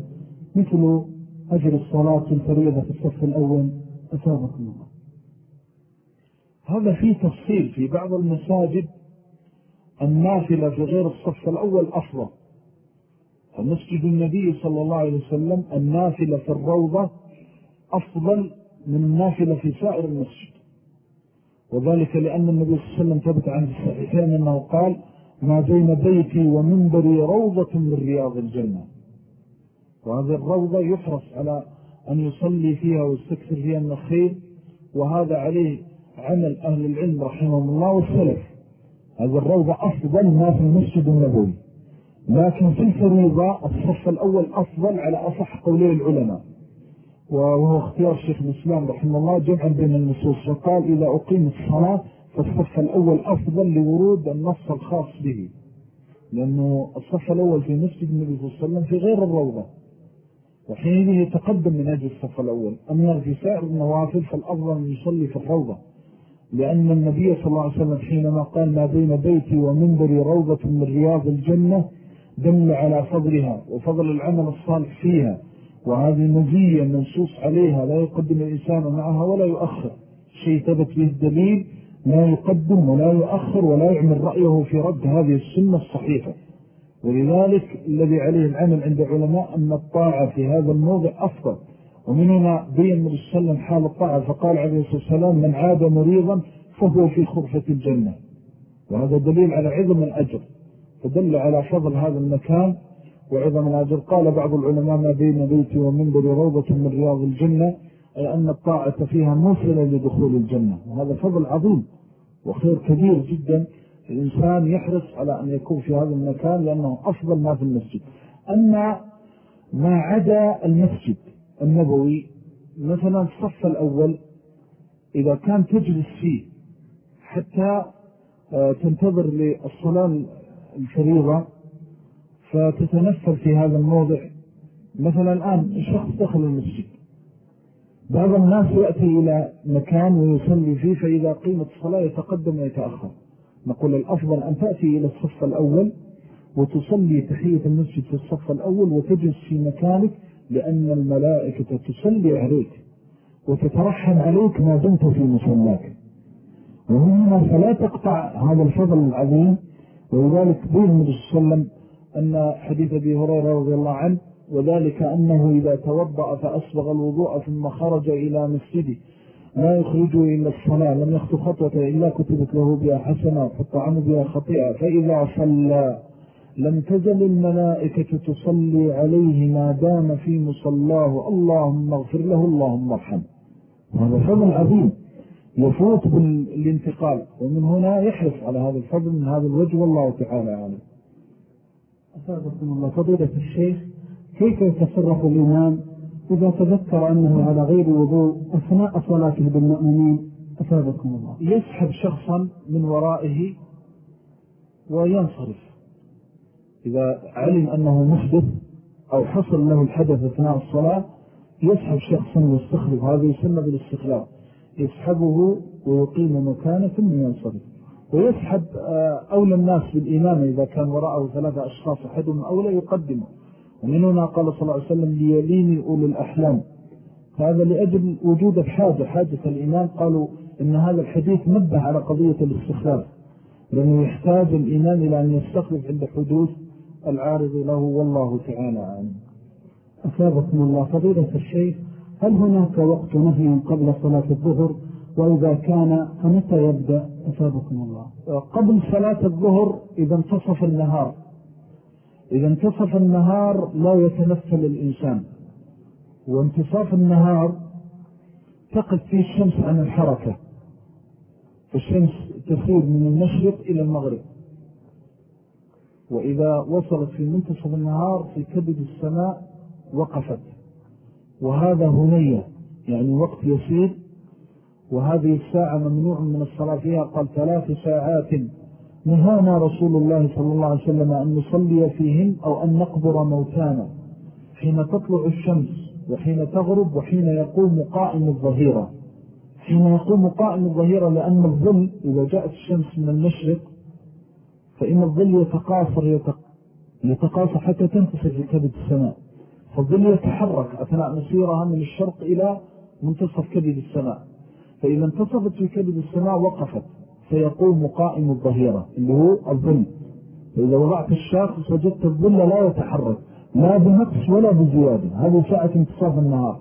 مثل أجر الصلاة الفريضة في الصف الأول؟ أثابكم الله. هذا فيه تفصيل في بعض المساجد النافلة في غير الصف الأول أفضل. فمسجد النبي صلى الله عليه وسلم النافلة في الروضة أفضل من النافلة في سائر المسجد. وذلك لأن النبي صلى الله عليه وسلم ثبت عن الصحيحين أنه قال ما بين بيتي ومنبري روضة من رياض الجنة. وهذه الروضة يحرص على أن يصلي فيها ويستكثر فيها من الخير وهذا عليه عمل أهل العلم رحمهم الله والسلف. هذه الروضة أفضل ما في المسجد النبوي. لكن في الفريضة الصف الأول أفضل على أصح قولي العلماء وهو اختيار الشيخ الإسلام رحمه الله جمعا بين النصوص وقال إذا أقيم الصلاة فالصف الأول أفضل لورود النص الخاص به لأنه الصف الأول في مسجد النبي صلى الله عليه وسلم في غير الروضة وحينئذ يتقدم من أجل الصف الأول أما في سائر النوافل فالأفضل أن يصلي في الروضة لأن النبي صلى الله عليه وسلم حينما قال ما بين بيتي ومنبري روضة من رياض الجنة دل على فضلها وفضل العمل الصالح فيها وهذه مزية منصوص عليها لا يقدم الإنسان معها ولا يؤخر. شيء ثبت به الدليل لا يقدم ولا يؤخر ولا يعمل رأيه في رد هذه السنة الصحيحة. ولذلك الذي عليه العمل عند علماء أن الطاعة في هذا الموضع أفضل. ومن هنا بين عليه وسلم حال الطاعة فقال عليه الصلاة والسلام من عاد مريضا فهو في خرفة الجنة. وهذا دليل على عظم الأجر. فدل على فضل هذا المكان. وعظم الأجر قال بعض العلماء ما بين بيتي ومنبر روضة من رياض الجنة أي أن الطاعة فيها موصلة لدخول الجنة. وهذا فضل عظيم وخير كبير جدا الإنسان يحرص على أن يكون في هذا المكان لأنه أفضل ما في المسجد. أما ما عدا المسجد النبوي مثلا الصف الأول إذا كان تجلس فيه حتى آه، تنتظر للصلاة الفريضة فتتنفل في هذا الموضع. مثلا الآن الشخص دخل المسجد بعض الناس يأتي إلى مكان ويصلي فيه فإذا قيمة الصلاة يتقدم ويتأخر. نقول الأفضل أن تأتي إلى الصف الأول وتصلي تحية المسجد في الصف الأول وتجلس في مكانك لأن الملائكة تصلي عليك وتترحم عليك ما دمت في مصلاك. ومن هنا فلا تقطع هذا الفضل العظيم ولذلك بين النبي صلى الله عليه وسلم أن حديث أبي هريرة رضي الله عنه وذلك أنه إذا توضأ فأسبغ الوضوء ثم خرج إلى مسجده. لا يخرجه إلا الصلاة لم يخطو خطوة إلا كتبت له بها حسنة فالطعام بها خطيئة. فإذا صلى لم تزل الملائكة تصلي عليه ما دام في مصلاه. اللهم اغفر له اللهم ارحمه. هذا فضل عظيم. يفوت بالانتقال. ومن هنا يحرص على هذا الفضل من هذا الوجه والله تعالى عالم أفادكم الله فضيلة الشيخ كيف يتصرف الإمام إذا تذكر أنه على غير وضوء أثناء صلاته بالمؤمنين؟ أفادكم الله. يسحب شخصا من ورائه وينصرف. إذا علم أنه محدث أو حصل له الحدث أثناء الصلاة يسحب شخصا ويستخلف. هذا يسمى بالاستخلاف. يسحبه ويقيم مكانه ثم ينصرف. ويسحب آه، أولى الناس بالإمامة إذا كان وراءه ثلاثة أشخاص أحدهم أولى يقدمه. ومن هنا قال صلى الله عليه وسلم ليليني أولي الأحلام. هذا لأجل وجود الحاجة حاجة الإمام قالوا إن هذا الحديث نبه على قضية الاستخلاف لأنه يحتاج الإمام إلى أن يستخلف عند حدوث العارض له والله تعالى عنه أثابكم الله فضيلة الشيخ هل هناك وقت نهي قبل صلاة الظهر؟ وإذا كان فمتى يبدأ؟ أثابكم الله. قبل صلاة الظهر إذا انتصف النهار. إذا انتصف النهار لا يتنفل الإنسان. وانتصاف النهار تقف فيه الشمس عن الحركة. فالشمس تسير من المشرق إلى المغرب. وإذا وصلت في منتصف النهار في كبد السماء وقفت. وهذا هنية يعني وقت يسير وهذه الساعة ممنوع من الصلاة فيها. قال ثلاث ساعات. نهانا رسول الله صلى الله عليه وسلم أن نصلي فيهن أو أن نقبر موتانا. حين تطلع الشمس وحين تغرب وحين يقوم قائم الظهيرة. حين يقوم قائم الظهيرة لأن الظل إذا جاءت الشمس من المشرق فإن الظل يتقاصر يتقاصر حتى في كبد السماء. فالظل يتحرك أثناء مسيرها من الشرق إلى منتصف كبد السماء. فإذا انتصفت في كبد السماء وقفت فيقوم قائم الظهيرة اللي هو الظل. فإذا وضعت الشاخص وجدت الظل لا يتحرك لا بنقص ولا بزيادة. هذه ساعة انتصاف النهار.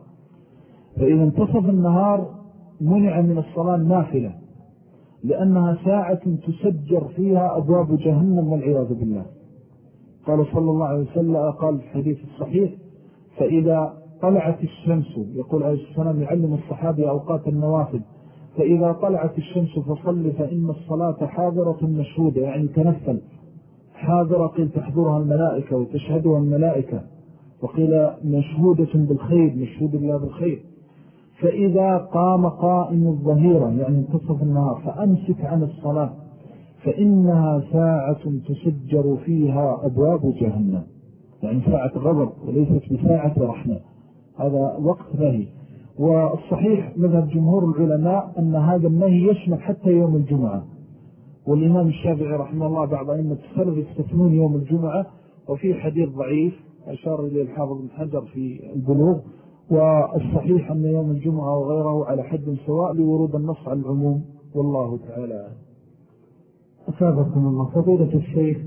فإذا انتصف النهار منع من الصلاة النافلة لأنها ساعة تسجر فيها أبواب جهنم والعياذ بالله. قال صلى الله عليه وسلم قال في الحديث الصحيح فإذا طلعت الشمس يقول عليه السلام يعلم الصحابي أوقات النوافل فإذا طلعت الشمس فصل فإن الصلاة حاضرة مشهودة يعني تنفل. حاضرة قيل تحضرها الملائكة وتشهدها الملائكة. وقيل مشهودة بالخير مشهود الله بالخير. فإذا قام قائم الظهيرة يعني انتصف النهار فأمسك عن الصلاة فإنها ساعة تسجر فيها أبواب جهنم. يعني ساعة غضب وليست بساعة رحمة. هذا وقت نهي. والصحيح مذهب جمهور العلماء أن هذا النهي يشمل حتى يوم الجمعة. والإمام الشافعي رحمه الله بعض أئمة السلف يستثنون يوم الجمعة وفي حديث ضعيف أشار إليه الحافظ بن حجر في البلوغ والصحيح أن يوم الجمعة وغيره على حد سواء لورود النص على العموم. والله تعالى أفادكم الله. فضيلة الشيخ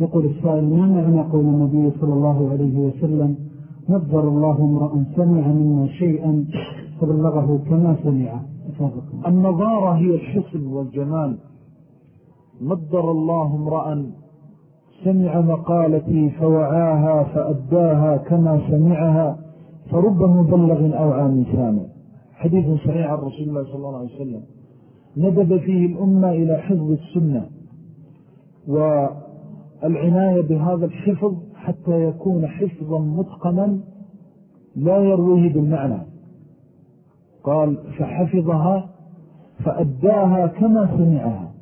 يقول السائل ما معنى قول النبي صلى الله عليه وسلم نظر الله امرأ سمع منا شيئا فبلغه كما سمع النظارة هي الحسن والجمال. نظر الله امرأ سمع مقالتي فوعاها فأداها كما سمعها فرب مبلغ أو عام سامع. حديث صحيح عن رسول الله صلى الله عليه وسلم. ندب فيه الأمة إلى حفظ السنة. والعناية بهذا الحفظ حتى يكون حفظا متقنا لا يرويه بالمعنى. قال فحفظها فأداها كما سمعها.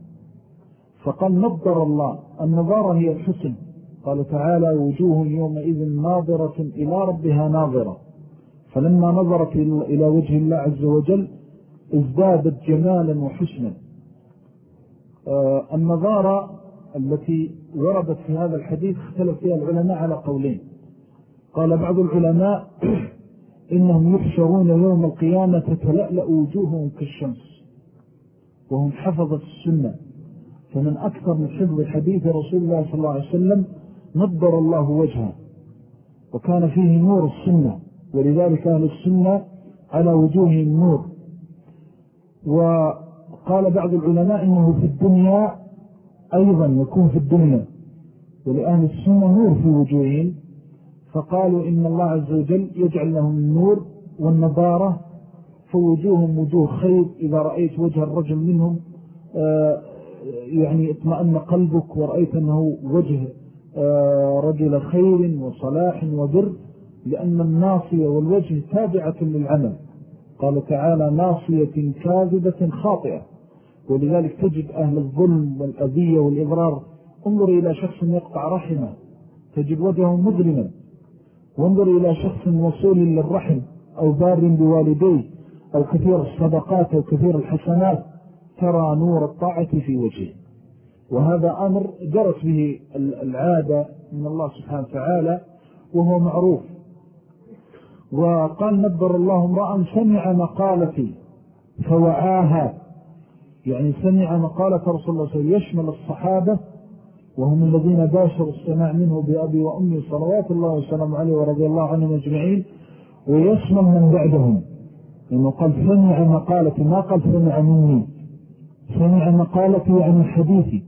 فقال نظر الله النظارة هي الحسن. قال تعالى وجوه يومئذ ناظرة إلى ربها ناظرة. فلما نظرت إلى وجه الله عز وجل ازدادت جمالا وحسنا. آه، النظارة التي وردت في هذا الحديث اختلف فيها العلماء على قولين. قال بعض العلماء [clears throat] إنهم يحشرون يوم القيامة تتلألأ وجوههم كالشمس وهم حفظت السنة. فمن أكثر من حفظ حديث رسول الله صلى الله عليه وسلم نظر الله وجهه وكان فيه نور السنة ولذلك أهل السنة على وجوههم نور. وقال بعض العلماء إنه في الدنيا أيضا يكون في الدنيا ولأهل السنة نور في وجوههم فقالوا إن الله عز وجل يجعل لهم النور والنضارة فوجوههم وجوه خير إذا رأيت وجه الرجل منهم آه، يعني اطمأن قلبك ورأيت أنه وجه آه، رجل خير وصلاح وبر لأن الناصية والوجه تابعة للعمل. قال تعالى ناصية كاذبة خاطئة. ولذلك تجد أهل الظلم والأذية والإضرار. انظر إلى شخص يقطع رحمه تجد وجهه مظلما. وانظر إلى شخص وصول للرحم أو بار بوالديه أو كثير الصدقات أو كثير الحسنات. ترى نور الطاعة في وجهه. وهذا أمر جرت به العادة من الله سبحانه وتعالى وهو معروف. وقال نبر الله امرأ سمع مقالتي فوعاها. يعني سمع مقالة رسول الله صلى الله عليه وسلم يشمل الصحابة وهم الذين باشروا السماع منه بأبي وأمي صلوات الله وسلم عليه ورضي الله عنهم أجمعين ويشمل من بعدهم. لأنه قال سمع مقالتي ما قال سمع مني؟ سمع مقالتي يعني حديثي.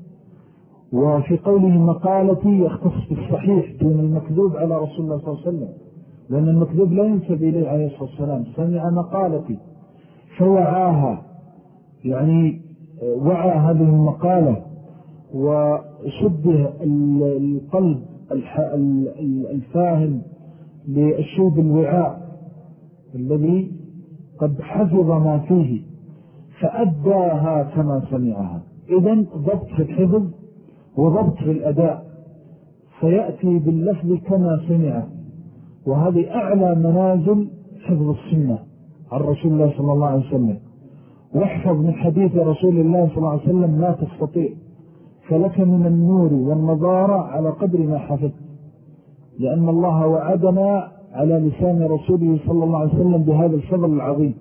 وفي قوله مقالتي يختص بالصحيح دون المكذوب على رسول الله صلى الله عليه وسلم. لأن المكذوب لا ينسب إليه عليه الصلاة والسلام. سمع مقالتي فوعاها يعني وعى هذه المقالة وشبه القلب الفاهم للشوب الوعاء الذي قد حفظ ما فيه فأداها كما سمعها. إذن ضبط في الحفظ وضبط في الأداء فيأتي باللفظ كما سمعه وهذه أعلى منازل حفظ السنة عن رسول الله صلى الله عليه وسلم. واحفظ من حديث رسول الله صلى الله عليه وسلم ما تستطيع فلك من النور والنظارة على قدر ما حفظ لأن الله وعدنا على لسان رسوله صلى الله عليه وسلم بهذا الفضل العظيم.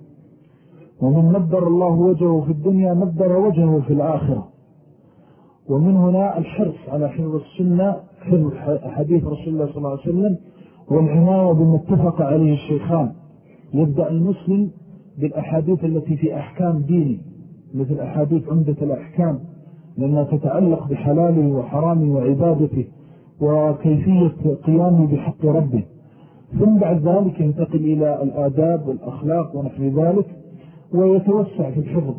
ومن نبر الله وجهه في الدنيا نبر وجهه في الآخرة. ومن هنا الحرص على حفظ السنة حفظ حديث رسول الله صلى الله عليه وسلم والعناية بما اتفق عليه الشيخان. يبدأ المسلم بالأحاديث التي في أحكام ديني مثل أحاديث عمدة الأحكام لأنها تتعلق بحلاله وحرامه وعبادته وكيفية قيامه بحق ربه. ثم بعد ذلك ينتقل إلى الآداب والأخلاق ونحو ذلك ويتوسع في الحفظ.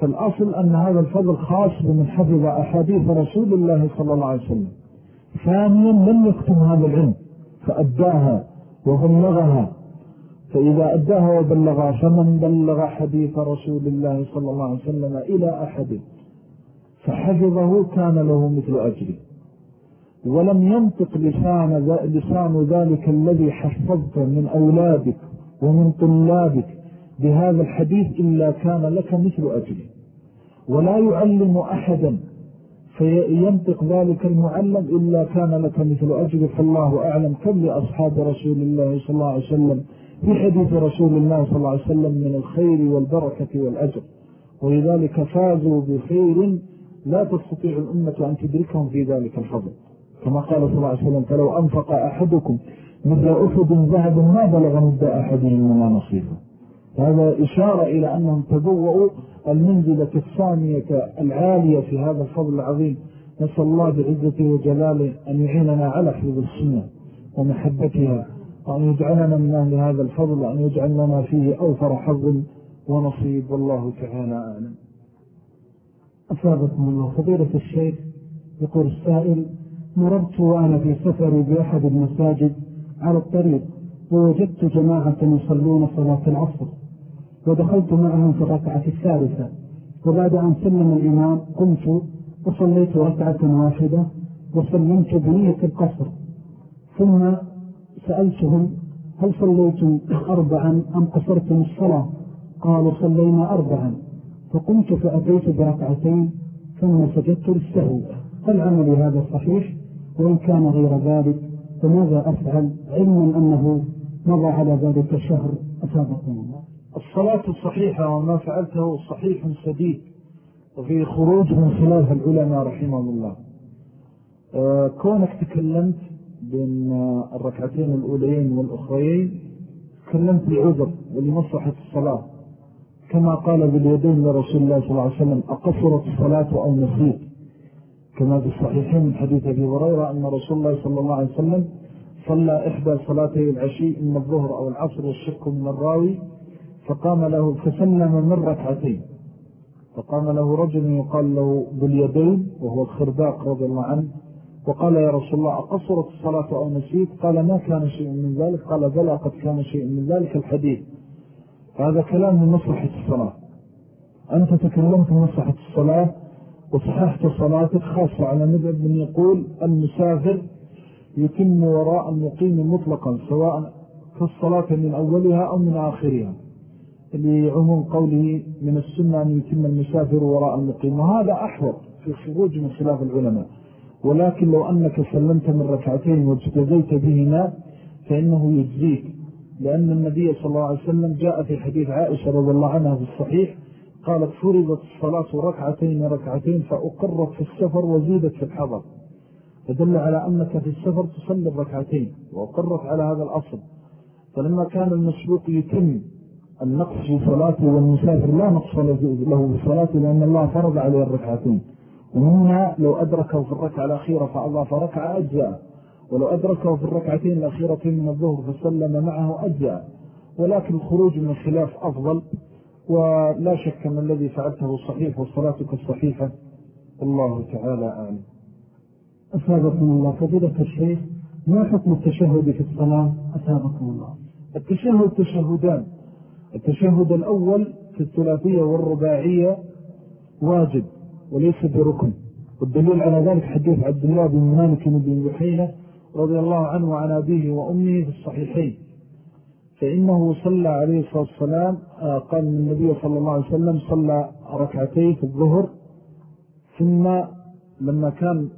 فالأصل أن هذا الفضل خاص بمن حفظ أحاديث رسول الله صلى الله عليه وسلم. ثانيا لم يكتم هذا العلم فأداها وبلغها. فإذا أداها وبلغها فمن بلغ حديث رسول الله صلى الله عليه وسلم إلى أحد. فحفظه كان له مثل أجره ولم ينطق لسان, لسان ذلك الذي حفظت من أولادك ومن طلابك بهذا الحديث إلا كان لك مثل أجره ولا يعلم أحدا فينطق ذلك المعلم إلا كان لك مثل أجر فالله أعلم كم لأصحاب رسول الله صلى الله عليه وسلم في حديث رسول الله صلى الله عليه وسلم من الخير والبركة والأجر. ولذلك فازوا بخير لا تستطيع الأمة أن تدركهم في ذلك الفضل. كما قال صلى الله عليه وسلم فلو أنفق أحدكم مثل أفد ذهب ما بلغ مدى أحدهم ما نصيفه هذا إشارة إلى أنهم تبوأوا المنزلة الثانية العالية في هذا الفضل العظيم. نسأل الله بعزته وجلاله أن يعيننا على حفظ السنة ومحبتها وأن يجعلنا من أهل هذا الفضل وأن يجعل لنا فيه أوفر حظ ونصيب والله تعالى أعلم. أصابكم الله. فضيلة الشيخ يقول السائل مررت وأنا في سفري بأحد المساجد على الطريق ووجدت جماعة يصلون صلاة العصر ودخلت معهم في الركعة الثالثة وبعد أن سلم الإمام قمت وصليت ركعة واحدة وسلمت بنية القصر ثم سألتهم هل صليتم أربعا أم قصرتم الصلاة؟ قالوا صلينا أربعا. فقمت فأتيت بركعتين ثم سجدت للسهو. هل عملي هذا صحيح؟ وإن كان غير ذلك فماذا أفعل؟ علما أنه مضى على ذلك الشهر الله الصلاة الصحيحة وما فعلته صحيح سديد وفي خروج من خلاف العلماء رحمه الله. آه، كونك تكلمت بين الركعتين الأوليين والأخرين تكلمت لعذر ولمصلحة الصلاة. كما قال باليدين لرسول الله صلى الله عليه وسلم أقصرت الصلاة أو نسيت؟ كما في الصحيحين من حديث أبي هريرة أن رسول الله صلى الله عليه وسلم صلى إحدى صلاتي العشي من الظهر أو العصر والشك من الراوي فقام له فسلم من ركعتين. فقام له رجل يقال له باليدين وهو الخرباق رضي الله عنه وقال يا رسول الله أقصرت الصلاة أو نسيت؟ قال ما كان شيء من ذلك. قال بلى قد كان شيء من ذلك الحديث. هذا كلام من مصلحة الصلاة. أنت تكلمت من مصلحة الصلاة وصححت صلاتك خاصة على مذهب من يقول المسافر يتم وراء المقيم مطلقا سواء كالصلاة من أولها أو من آخرها لعموم قوله من السنة أن يتم المسافر وراء المقيم. وهذا أحوط في خروج من خلاف العلماء. ولكن لو أنك سلمت من ركعتين واجتزيت بهما فإنه يجزيك. لأن النبي صلى الله عليه وسلم جاء في حديث عائشة رضي الله عنها في الصحيح قالت فرضت الصلاة ركعتين ركعتين فأقرت في السفر وزيدت في الحضر. فدل على أنك في السفر تصلي الركعتين وأقرت على هذا الأصل. فلما كان المسبوق يتم النقص في صلاته والمسافر لا نقص له في صلاته لأن الله فرض عليه الركعتين. ومنها لو أدركه في الركعة الأخيرة فأضاف ركعة أجزاء ولو أدركه في الركعتين الأخيرتين من الظهر فسلم معه أجزاء ولكن الخروج من الخلاف أفضل. ولا شك أن الذي فعلته صحيح وصلاتك الصحيحة الله تعالى أعلم. أسابقكم الله. فضيلة الشيخ ما حكم التشهد في الصلاة؟ أسابقكم الله. التشهد تشهدان. التشهد الأول في الثلاثية والرباعية واجب. وليس بركن. والدليل على ذلك حديث عبد الله بن مالك بن بحينة رضي الله عنه وعن أبيه وأمه في الصحيحين. فإنه صلى عليه الصلاة والسلام آه، قال النبي صلى الله عليه وسلم صلى ركعتين في الظهر ثم لما كان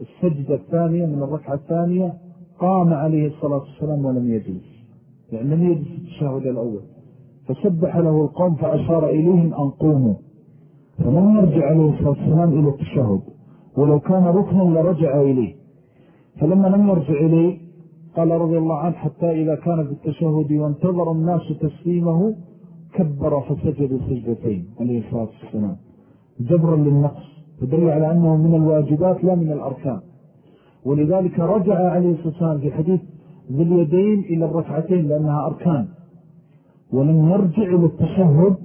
السجدة الثانية من الركعة الثانية قام عليه الصلاة والسلام ولم يجلس. يعني لم يجلس التشاهد الأول. فسبح له القوم فأشار إليهم أن قوموا. فلم يرجع عليه الصلاة والسلام إلى التشهد. ولو كان ركنا لرجع إليه. فلما لم يرجع إليه قال رضي الله عنه حتى إذا كان في التشهد وانتظر الناس تسليمه كبر فسجد سجدتين عليه الصلاة والسلام. جبرا للنقص فدل على أنه من الواجبات لا من الأركان. ولذلك رجع عليه الصلاة والسلام في حديث ذي اليدين إلى الركعتين لأنها أركان. ولم يرجع إلى التشهد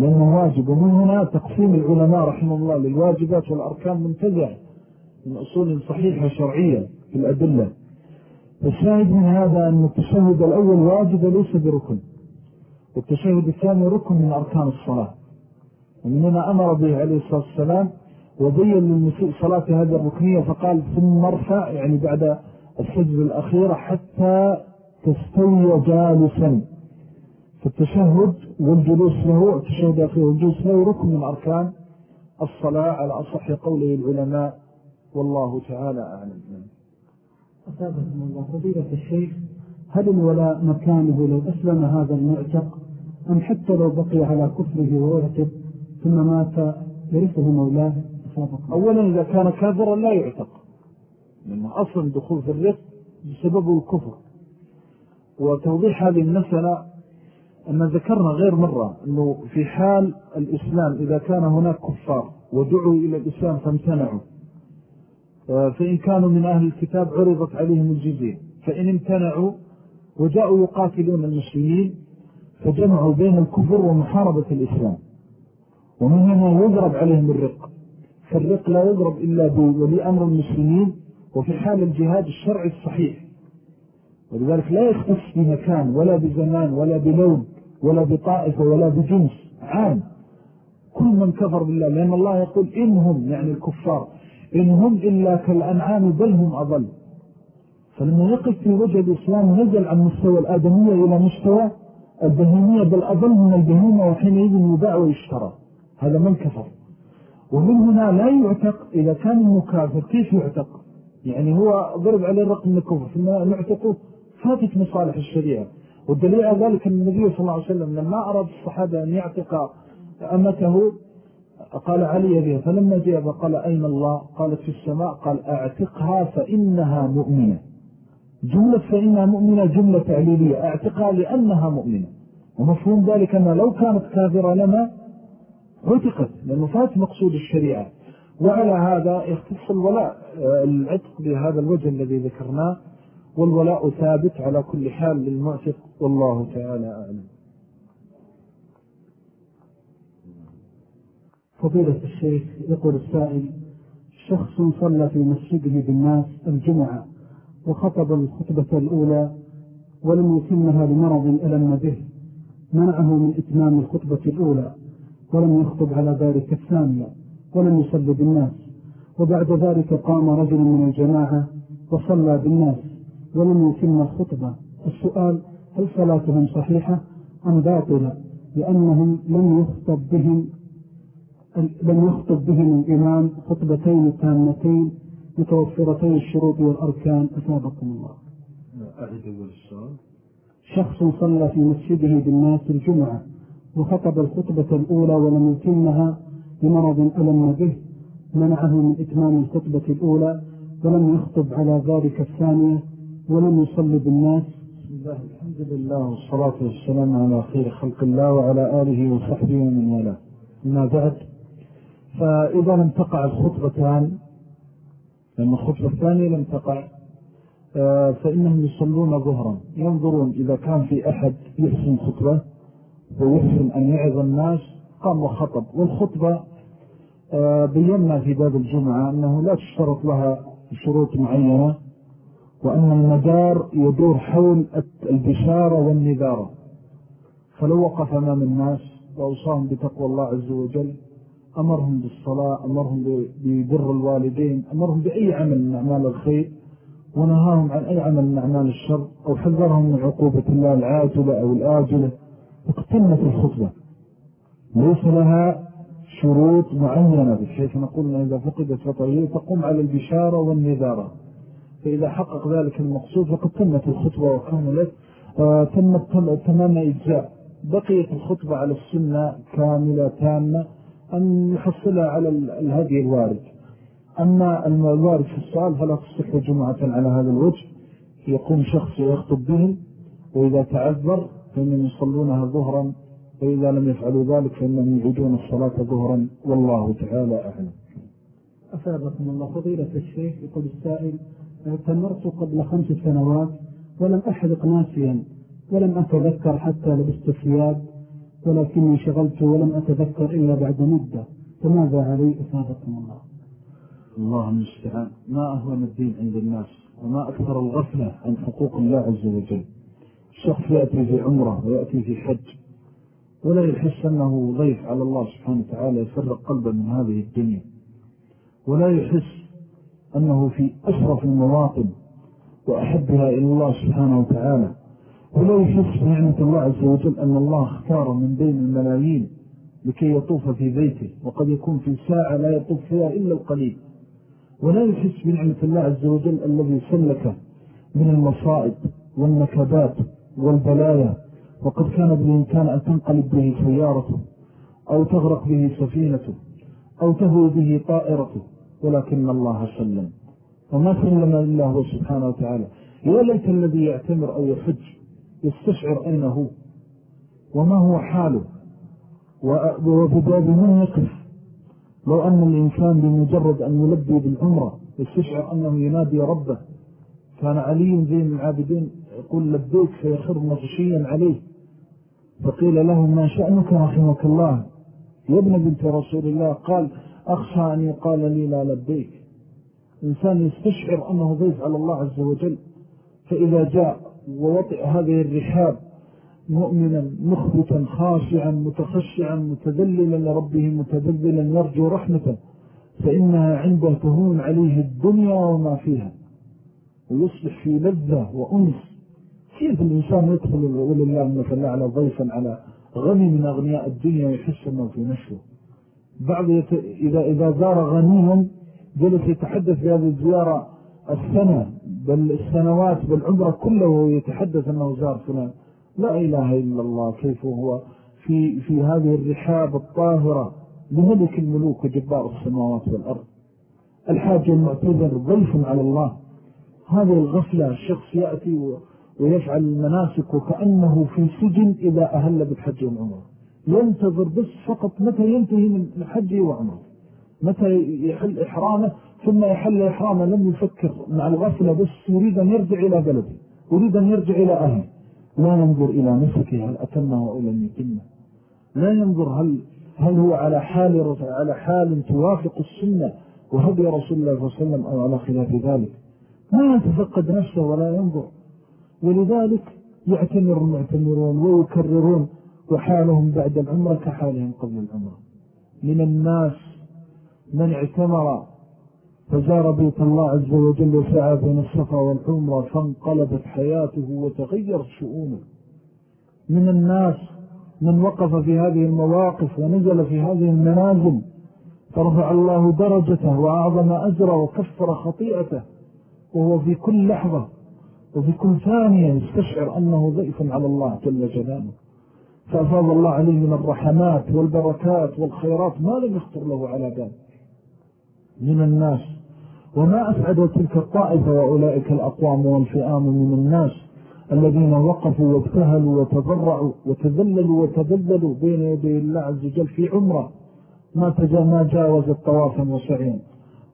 لأنه واجب ومن هنا تقسيم العلماء رحمه الله للواجبات والأركان منتزع من أصول صحيحة شرعية في الأدلة. فالشاهد من هذا أن التشهد الأول واجب ليس بركن. والتشهد الثاني ركن من أركان الصلاة. ومن هنا أمر به عليه الصلاة والسلام وبين للمسيء صلاة هذه الركنية فقال ثم ارفع يعني بعد السجد الأخيرة حتى تستوي جالسا. فالتشهد والجلوس له التشهد الأخير والجلوس له ركن من أركان الصلاة على أصح قوله العلماء والله تعالى أعلم. أسابقكم الله. فضيلة الشيخ هل الولاء مكانه لو أسلم هذا المعتق أم حتى لو بقي على كفره وأعتق ثم مات يرثه مولاه؟ أولا إذا كان كافرا لا يعتق لأنه أصلا دخول في الرث بسبب الكفر. وتوضيح هذه المسألة أن ذكرنا غير مرة أنه في حال الإسلام إذا كان هناك كفار ودعوا إلى الإسلام فامتنعوا. فإن كانوا من أهل الكتاب عرضت عليهم الجزية. فإن امتنعوا وجاءوا يقاتلون المسلمين فجمعوا بين الكفر ومحاربة الإسلام. ومن هنا يضرب عليهم الرق. فالرق لا يضرب إلا بولي أمر المسلمين وفي حال الجهاد الشرعي الصحيح. ولذلك لا يختص بمكان ولا بزمان ولا بلون. ولا بطائفة ولا بجنس عام. كل من كفر بالله لأن الله يقول إنهم يعني الكفار إنهم إلا كالأنعام بل هم أضل. فلما يقف في وجه الإسلام نزل عن مستوى الآدمية إلى مستوى البهيمية بل أضل من البهيمة وحينئذ يباع ويشترى هذا من كفر. ومن هنا لا يعتق إذا كان المكافر كيف يعتق؟ يعني هو ضرب عليه الرقم من الكفر ثم نعتقه فاتت مصالح الشريعة. والدليل على ذلك النبي صلى الله عليه وسلم لما أراد الصحابة أن يعتق أمته قال علي بها فلما جاء قال أين الله؟ قالت في السماء قال أعتقها فإنها مؤمنة. جملة فإنها مؤمنة جملة تعليلية أعتقها لأنها مؤمنة. ومفهوم ذلك أنها لو كانت كافرة لما عتقت لأنه فات مقصود الشريعة. وعلى هذا يختص الولاء العتق بهذا الوجه الذي ذكرناه. والولاء ثابت على كل حال للمعتق والله تعالى أعلم. فضيلة الشيخ يقول السائل شخص صلى في مسجده بالناس الجمعة وخطب الخطبة الأولى ولم يتمها لمرض ألم به منعه من إتمام الخطبة الأولى ولم يخطب على ذلك الثانية ولم يصلي بالناس وبعد ذلك قام رجل من الجماعة وصلى بالناس. ولم يتم الخطبة. السؤال هل صلاتهم صحيحة أم باطلة؟ لأنهم لم يخطب بهم لم يخطب بهم الإمام خطبتين تامتين متوفرتين الشروط والأركان. أثابكم الله. أعد أول السؤال. شخص صلى في مسجده بالناس الجمعة وخطب الخطبة الأولى ولم يتمها لمرض ألم به منعه من إتمام الخطبة الأولى ولم يخطب على ذلك الثانية ولم يصلي بالناس. بسم الله الحمد لله والصلاة والسلام على خير خلق الله وعلى آله وصحبه ومن والاه. ما بعد فإذا لم تقع الخطبتان لأن الخطبة الثانية لم تقع آه، فإنهم يصلون ظهرا. ينظرون إذا كان في أحد يحسن خطبة ويحسن أن يعظ الناس قام وخطب. والخطبة آه، بينا في باب الجمعة أنه لا تشترط لها شروط معينة. وأن المدار يدور حول البشارة والنذارة. فلو وقف أمام الناس وأوصاهم بتقوى الله عز وجل أمرهم بالصلاة أمرهم ببر الوالدين أمرهم بأي عمل من أعمال الخير ونهاهم عن أي عمل من أعمال الشر أو حذرهم من عقوبة الله العاجلة أو الآجلة. اقتمت الخطبة. ليس لها شروط معينة بحيث نقول إذا فقدت فطرية تقوم على البشارة والنذارة. فإذا حقق ذلك المقصود فقد تمت الخطبة وكملت تمت تمام إجزاء. بقيت الخطبة على السنة كاملة تامة أن يحصلها على الهدي الوارد. أما الوارد في السؤال فلا تصح جمعة على هذا الوجه. يقوم شخص ويخطب بهم وإذا تعذر فإنهم يصلونها ظهرا وإذا لم يفعلوا ذلك فإنهم يعيدون الصلاة ظهرا. والله تعالى أعلم. أفادكم الله فضيلة الشيخ يقول السائل اعتمرت قبل خمس سنوات ولم أحرق ناسيا ولم أتذكر حتى لبست ثياب ولكني شغلت ولم أتذكر إلا بعد مدة. فماذا علي أفادكم الله؟ الله المستعان ما أهون الدين عند الناس وما أكثر الغفلة عن حقوق الله عز وجل. الشخص يأتي في عمرة ويأتي في حج ولا يحس أنه ضيف على الله سبحانه وتعالى يفرق قلبا من هذه الدنيا. ولا يحس أنه في أشرف المواطن وأحبها إلى الله سبحانه وتعالى. ولا يحس بنعمة الله عز وجل أن الله اختار من بين الملايين لكي يطوف في بيته وقد يكون في ساعة لا يطوف فيها إلا القليل. ولا يحس بنعمة الله عز وجل الذي سلك من المصائب والنكبات والبلايا. وقد كان بالإمكان أن تنقلب به سيارته أو تغرق به سفينته أو تهوي به طائرته. ولكن الله سلم. وما سلم إلا هو سبحانه وتعالى. يا ليت الذي يعتمر أو يحج يستشعر أين هو وما هو حاله. وبباب من يقف؟ لو أن الإنسان بمجرد أن يلبي بالعمرة يستشعر أنه ينادي ربه. كان علي زين العابدين يقول لبيك فيخر مغشيا عليه. فقيل له ما شأنك رحمك الله؟ يا ابن بنت رسول الله قال أخشى أن يقال لي لا لبيك. إنسان يستشعر أنه ضيف على الله عز وجل. فإذا جاء ووطئ هذه الرحاب مؤمنا مخبتا خاشعا متخشعا متذللا لربه متذللا يرجو رحمته فإنها عنده تهون عليه الدنيا وما فيها. ويصبح في لذة وأنس. كيف الإنسان يدخل ولله مثلا على ضيفا على غني من أغنياء الدنيا يحس أنه في نشوة؟ بعض يت... إذا, إذا زار غنيا جلس يتحدث في هذه الزيارة السنة بل السنوات بالعمرة كله ويتحدث أنه زار فلان. لا إله إلا الله كيف هو؟ في, في هذه الرحاب الطاهرة لملك الملوك وجبار السماوات والأرض. الحاجة المعتذر ضيف على الله. هذه الغفلة الشخص يأتي ويفعل المناسك وكأنه في سجن إذا أهل بالحج والعمر ينتظر بس فقط متى ينتهي من حجه وعمره. متى يحل إحرامه ثم يحل إحرامه لم يفكر مع الغفلة بس يريد أن يرجع إلى بلده يريد أن يرجع إلى أهله. لا ينظر إلى نفسه هل أتمه أو لم يتمه لا ينظر هل, هل هو على حال, على حال توافق السنة وهدي رسول الله صلى الله عليه وسلم أو على خلاف ذلك. ما يتفقد نفسه ولا ينظر. ولذلك يعتمر المعتمرون ويكررون وحالهم بعد العمرة كحالهم قبل العمرة. من الناس من اعتمر فزار بيت الله عز وجل وسعى بين الصفا والعمرة فانقلبت حياته وتغير شؤونه. من الناس من وقف في هذه المواقف ونزل في هذه المنازل فرفع الله درجته وأعظم أجره وكفر خطيئته. وهو في كل لحظة وفي كل ثانية يستشعر أنه ضيف على الله جل جلاله. فأفاض الله عليه من الرحمات والبركات والخيرات ما لم يخطر له على بال. من الناس. وما أسعد تلك الطائفة وأولئك الأقوام والفئام من الناس الذين وقفوا وابتهلوا وتضرعوا وتذللوا وتذللوا بين يدي الله عز وجل في عمرة. ما, ما جاوز الطوافا وسعين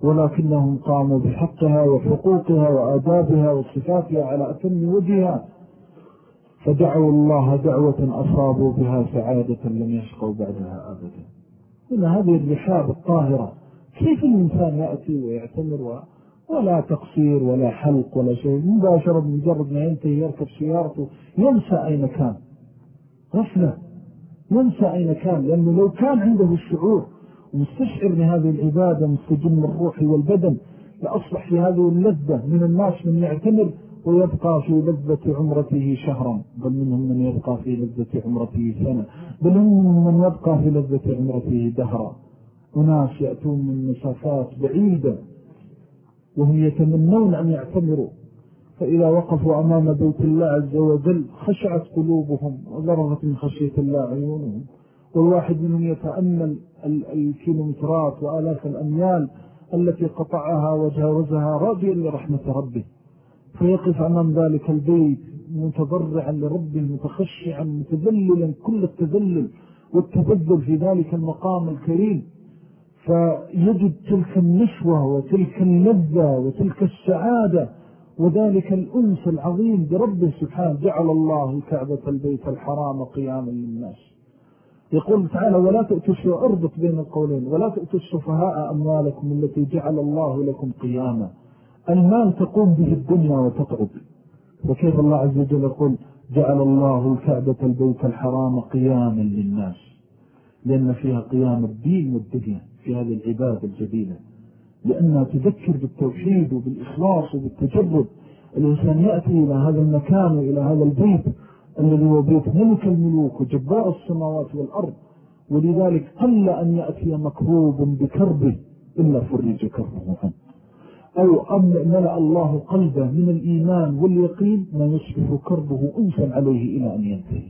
ولكنهم قاموا بحقها وحقوقها وآدابها وصفاتها على أتم وجهها. فدعوا الله دعوة أصابوا بها سعادة لم يشقوا بعدها أبدا. هنا هذه الرحاب الطاهرة كيف الإنسان يأتي ويعتمر ولا تقصير ولا حلق ولا شيء مباشرة بمجرد ما ينتهي يركب سيارته ينسى أين كان. غفلة. ينسى أين كان لأنه لو كان عنده الشعور مستشعر لهذه العبادة مستجم الروح والبدن لأصبح في هذه اللذة من الناس من يعتمر ويبقى في لذة عمرته شهرا. بل منهم من يبقى في لذة عمرته سنة. بل منهم من يبقى في لذة عمرته دهرا. وناس يأتون من مسافات بعيدة وهم يتمنون أن يعتمروا. فإذا وقفوا أمام بيت الله عز وجل خشعت قلوبهم وضرغت من خشية الله عيونهم. والواحد منهم يتأمل الكيلومترات وآلاف الأميال التي قطعها وجاوزها راضيا لرحمة ربه. فيقف أمام ذلك البيت متضرعا لربه متخشعا متذللا كل التذلل والتبذل في ذلك المقام الكريم. فيجد تلك النشوة وتلك اللذة وتلك السعادة وذلك الأنس العظيم بربه سبحانه. جعل الله كعبة البيت الحرام قياما للناس. يقول تعالى ولا تؤتوا أربط بين القولين. ولا تؤتوا السفهاء أموالكم التي جعل الله لكم قياما. المال تقوم به الدنيا وتقعد وكيف الله عز وجل يقول جعل الله الكعبة البيت الحرام قياما للناس لأن فيها قيام الدين والدنيا في هذه العبادة الجديدة لأنها تذكر بالتوحيد وبالإخلاص وبالتجرد. الإنسان يأتي إلى هذا المكان وإلى هذا البيت الذي هو بيت ملك الملوك وجبار السماوات والأرض. ولذلك قل أن يأتي مكروب بكربه إلا فرج كربه عنه. أو أن ملأ الله قلبه من الإيمان واليقين ما يشبه كربه أنسا عليه إلى أن ينتهي.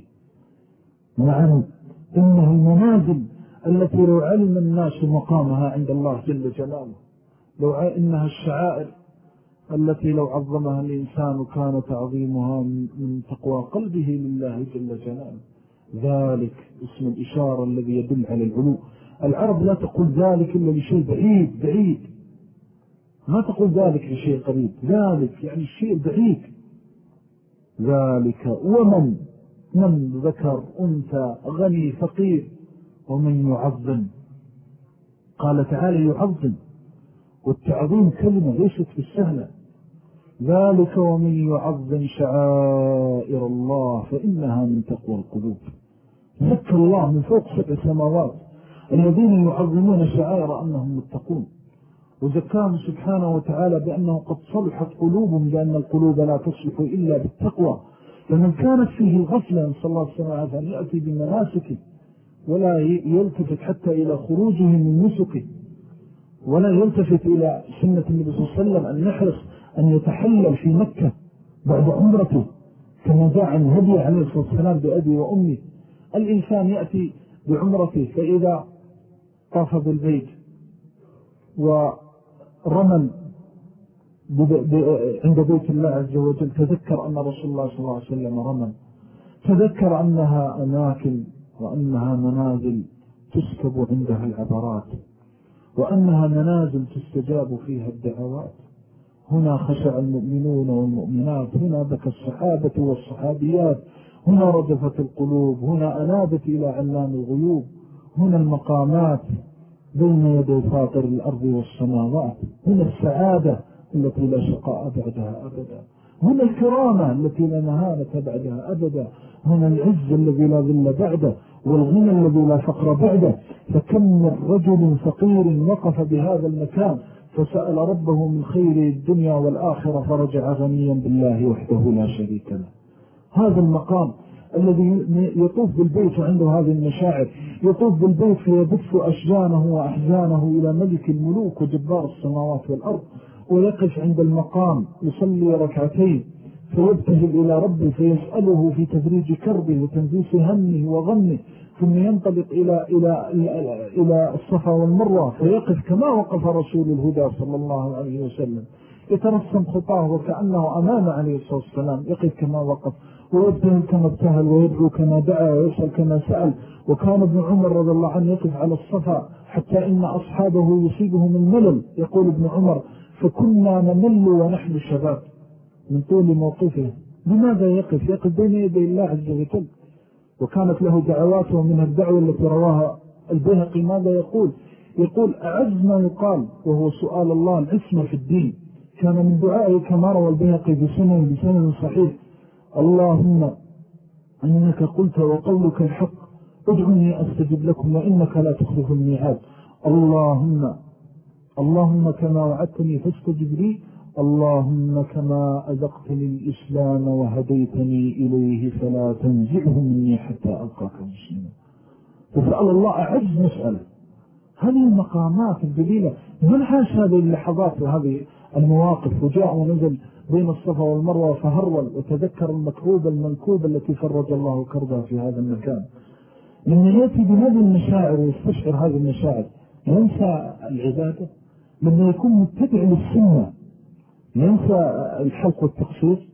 نعم. إنه المنازل التي لو علم الناس مقامها عند الله جل جلاله لو إنها الشعائر التي لو عظمها الإنسان كان تعظيمها من تقوى قلبه لله جل جلاله. ذلك اسم الإشارة الذي يدل على العلو. العرب لا تقول ذلك إلا لشيء بعيد بعيد. ما تقول ذلك لشيء قريب؟ ذلك يعني الشيء بعيد. ذلك ومن؟ من ذكر أنثى غني فقير ومن يعظم؟ قال تعالى يعظم. والتعظيم كلمة ليست بالسهلة. ذلك ومن يعظم شعائر الله فإنها من تقوى القلوب. ذكر الله من فوق سبع سماوات الذين يعظمون شعائر أنهم متقون. وزكاهم سبحانه وتعالى بأنه قد صلحت قلوبهم لأن القلوب لا تصلح إلا بالتقوى فمن كانت فيه الغفلة صلى الله عليه وسلم يأتي بمناسكه ولا يلتفت حتى إلى خروجه من نسكه ولا يلتفت إلى سنة النبي صلى الله عليه وسلم أن يحرص أن يتحلل في مكة بعد عمرته كما جاء عن هدي عليه الصلاة والسلام بأبي وأمي الإنسان يأتي بعمرته فإذا طاف بالبيت ورمل عند بيت الله عز وجل تذكر أن رسول الله صلى الله عليه وسلم رمل. تذكر أنها أماكن وأنها منازل تسكب عندها العبرات وأنها منازل تستجاب فيها الدعوات. هنا خشع المؤمنون والمؤمنات هنا بكى الصحابة والصحابيات هنا رجفت القلوب هنا أنابت إلى علام الغيوب هنا المقامات. بين يدي فاطر الأرض والسماوات. هنا السعادة التي لا شقاء بعدها أبدا. هنا الكرامة التي لا نهانة بعدها أبدا. هنا العز الذي لا ظل بعده والغنى الذي لا فقر بعده. فكم من رجل فقير وقف بهذا المكان فسأل ربه من خير الدنيا والآخرة فرجع غنيا بالله وحده لا شريك له. هذا المقام الذي يطوف بالبيت وعنده هذه المشاعر يطوف بالبيت فيبث أشجانه وأحزانه إلى ملك الملوك وجبار السماوات والأرض ويقف عند المقام يصلي ركعتين فيبتهل إلى ربه فيسأله في تدريج كربه وتنزيس همه وغمه ثم ينطلق إلى, إلى, إلى الصفا والمروة فيقف كما وقف رسول الهدى صلى الله عليه وسلم. يترسم خطاه وكأنه أمام عليه الصلاة والسلام يقف كما وقف. ويبتهل كما ابتهل ويدعو كما دعا ويسأل كما سأل. وكان ابن عمر رضي الله عنه يقف على الصفا حتى إن أصحابه يصيبهم الملل. يقول ابن عمر فكنا نمل ونحن شباب من طول موقفه. لماذا يقف؟ يقف بين يدي الله عز وجل. وكانت له دعوات ومن الدعوة التي رواها البهقي ماذا يقول؟ يقول أعز ما يقال وهو سؤال الله العصمة في الدين. كان من دعائه كما روى البهقي بسنة بسنة صحيح. اللهم إنك قلت وقولك الحق ادعني أستجب لكم وإنك لا تخلف الميعاد. اللهم اللهم كما وعدتني فاستجب لي اللهم كما أذقتني الإسلام وهديتني إليه فلا تنزعه مني حتى ألقاك مسلما. فسأل الله أعز مسألة. هذه المقامات الدليلة من عاش هذه؟ اللحظات وهذه المواقف وجاء ونزل بين الصفا والمروة فهرول وتذكر المكروب المنكوب التي فرج الله كربها في هذا المكان. لما يأتي بهذه المشاعر ويستشعر هذه المشاعر ينسى العبادة لما يكون متبع للسنة ينسى الحلق والتقصير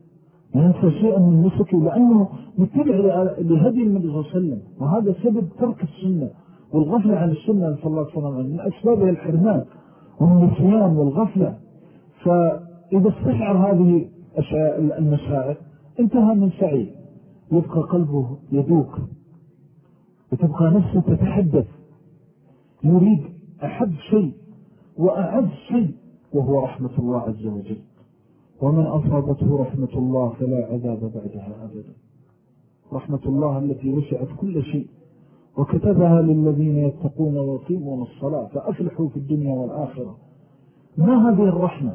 ينسى شيئا من نسكه لأنه متبع لهدي النبي صلى الله عليه وسلم. وهذا سبب ترك السنة والغفلة عن السنة صلى الله عليه وسلم من أسبابها الحرمان والنسيان والغفلة. فإذا استشعر هذه المشاعر انتهى من سعي يبقى قلبه يدوك وتبقى نفسه تتحدث. يريد أحب شيء وأعز شيء وهو رحمة الله عز وجل. ومن أصابته رحمة الله فلا عذاب بعدها أبدا. رحمة الله التي وسعت كل شيء وكتبها للذين يتقون ويقيمون الصلاة فأفلحوا في الدنيا والآخرة. ما هذه الرحمة؟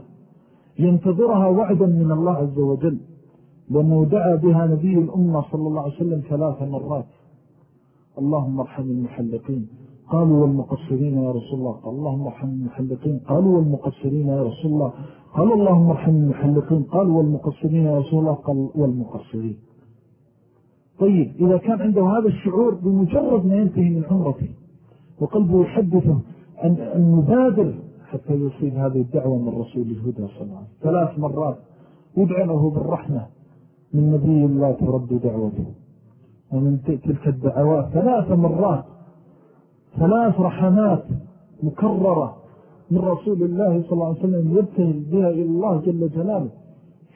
ينتظرها وعدا من الله عز وجل لأنه دعا بها نبي الأمة صلى الله عليه وسلم ثلاث مرات. اللهم ارحم المحلقين. قالوا والمقصرين يا رسول الله. قال اللهم ارحم المحلقين. قالوا والمقصرين يا رسول الله. قال اللهم ارحم المحلقين. قالوا والمقصرين يا رسول الله. قال والمقصرين. طيب إذا كان عنده هذا الشعور بمجرد ما ينتهي من عمرته وقلبه يحدثه أن يبادر حتى يصيب هذه الدعوة من رسول الهدى صلى الله عليه وسلم. ثلاث مرات يدعى له بالرحمة من نبي الله ترد دعوته. ومن تلك الدعوات ثلاث مرات ثلاث رحمات مكررة من رسول الله صلى الله عليه وسلم يبتهل بها إلى الله جل جلاله.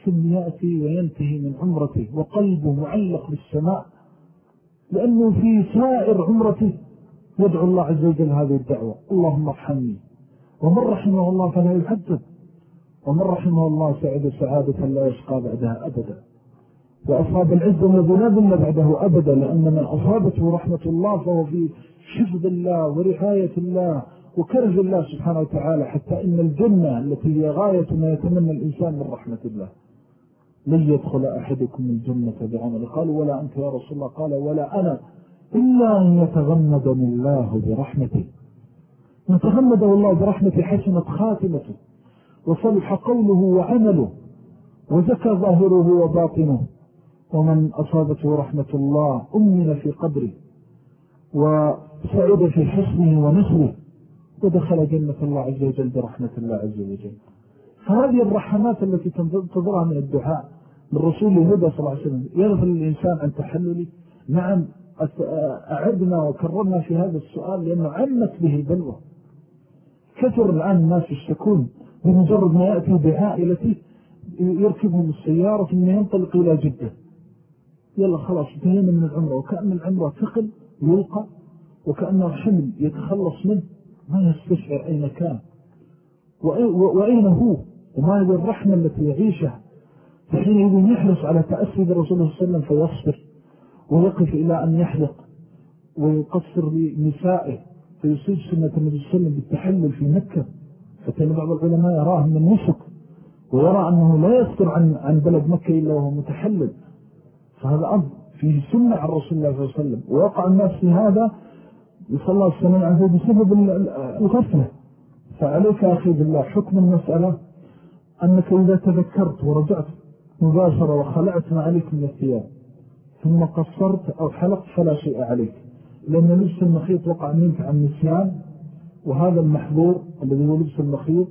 ثم يأتي وينتهي من عمرته وقلبه معلق بالسماء لأنه في سائر عمرته يدعو الله عز وجل هذه الدعوة. اللهم ارحمني. ومن رحمه الله فلا يحدث ومن رحمه الله سعد سعادة لا يشقى بعدها أبدا. وأصاب العزة الذي لا بعده أبدا لأن من أصابته رحمة الله فهو في حفظ الله ورعاية الله وكرز الله سبحانه وتعالى حتى إن الجنة التي هي غاية ما يتمنى الإنسان من رحمة الله. لن يدخل أحدكم الجنة بعمل. قالوا ولا أنت يا رسول الله؟ قال ولا أنا إلا أن يتغمدني الله برحمته. يتغمده الله برحمته حسنة خاتمته وصلح قوله وعمله وزكى ظاهره وباطنه. ومن أصابته رحمة الله أمن في قبره وسعد في حسنه ونصره ودخل جنة الله عز وجل برحمة الله عز وجل. فهذه الرحمات التي تنتظرها من الدعاء من رسول هدى صلى الله عليه وسلم يغفر الإنسان عن تحللي نعم أعدنا وكررنا في هذا السؤال لأنه عمت به البلوة كثر الآن الناس يشتكون بمجرد ما يأتي بعائلة يركبهم السيارة ثم ينطلق إلى جدة. يلا خلاص انتهينا من العمرة. وكأن العمرة ثقل يلقى وكأنه حمل يتخلص منه. ما يستشعر أين كان. وأين هو؟ وما هذه الرحمة التي يعيشها؟ فحين يحرص على تأسي برسول الله صلى الله عليه وسلم فيصبر ويقف إلى أن يحلق ويقصر لنسائه. فيصيب سنة النبي صلى الله عليه وسلم بالتحلل في مكة. فكان بعض العلماء يراه من النسك ويرى أنه لا يصدر عن, عن بلد مكة إلا وهو متحلل. فهذا أمر فيه سنة عن رسول الله صلى الله عليه وسلم. ووقع الناس في هذا يصلى الله السلام عنه بسبب الغفلة. فعليك أخي بالله حكم المسألة أنك إذا تذكرت ورجعت مباشرة وخلعت ما عليك من الثياب ثم قصرت أو حلقت فلا شيء عليك. لأن لبس المخيط وقع منك عن نسيان وهذا المحظور الذي هو لبس المخيط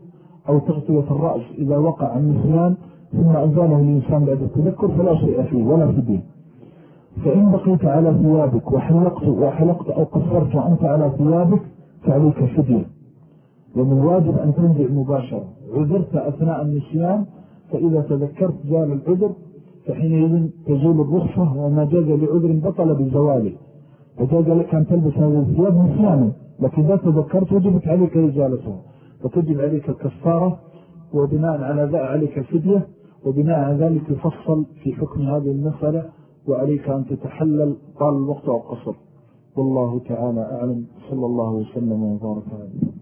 أو تغطية الرأس إذا وقع عن نسيان ثم أزاله الإنسان بعد التذكر فلا شيء فيه ولا في دين فإن بقيت على ثيابك وحلقت, وحلقت أو قصرت وأنت على ثيابك فعليك فدية لأن الواجب أن تنزع مباشرة. عذرت أثناء النسيان فإذا تذكرت زال العذر فحينئذ تزول الرخصة وما جاز لعذر بطل بزواله. وجاز لك أن تلبس هذه الثياب نسيانا لكن إذا تذكرت وجبت عليك إزالتها فتجب عليك الكفارة وبناء على ذا عليك فدية وبناء على ذلك يفصل في حكم هذه المسألة وعليك أن تتحلل طال الوقت أو والله تعالى أعلم. صلى الله وسلم وبارك عليه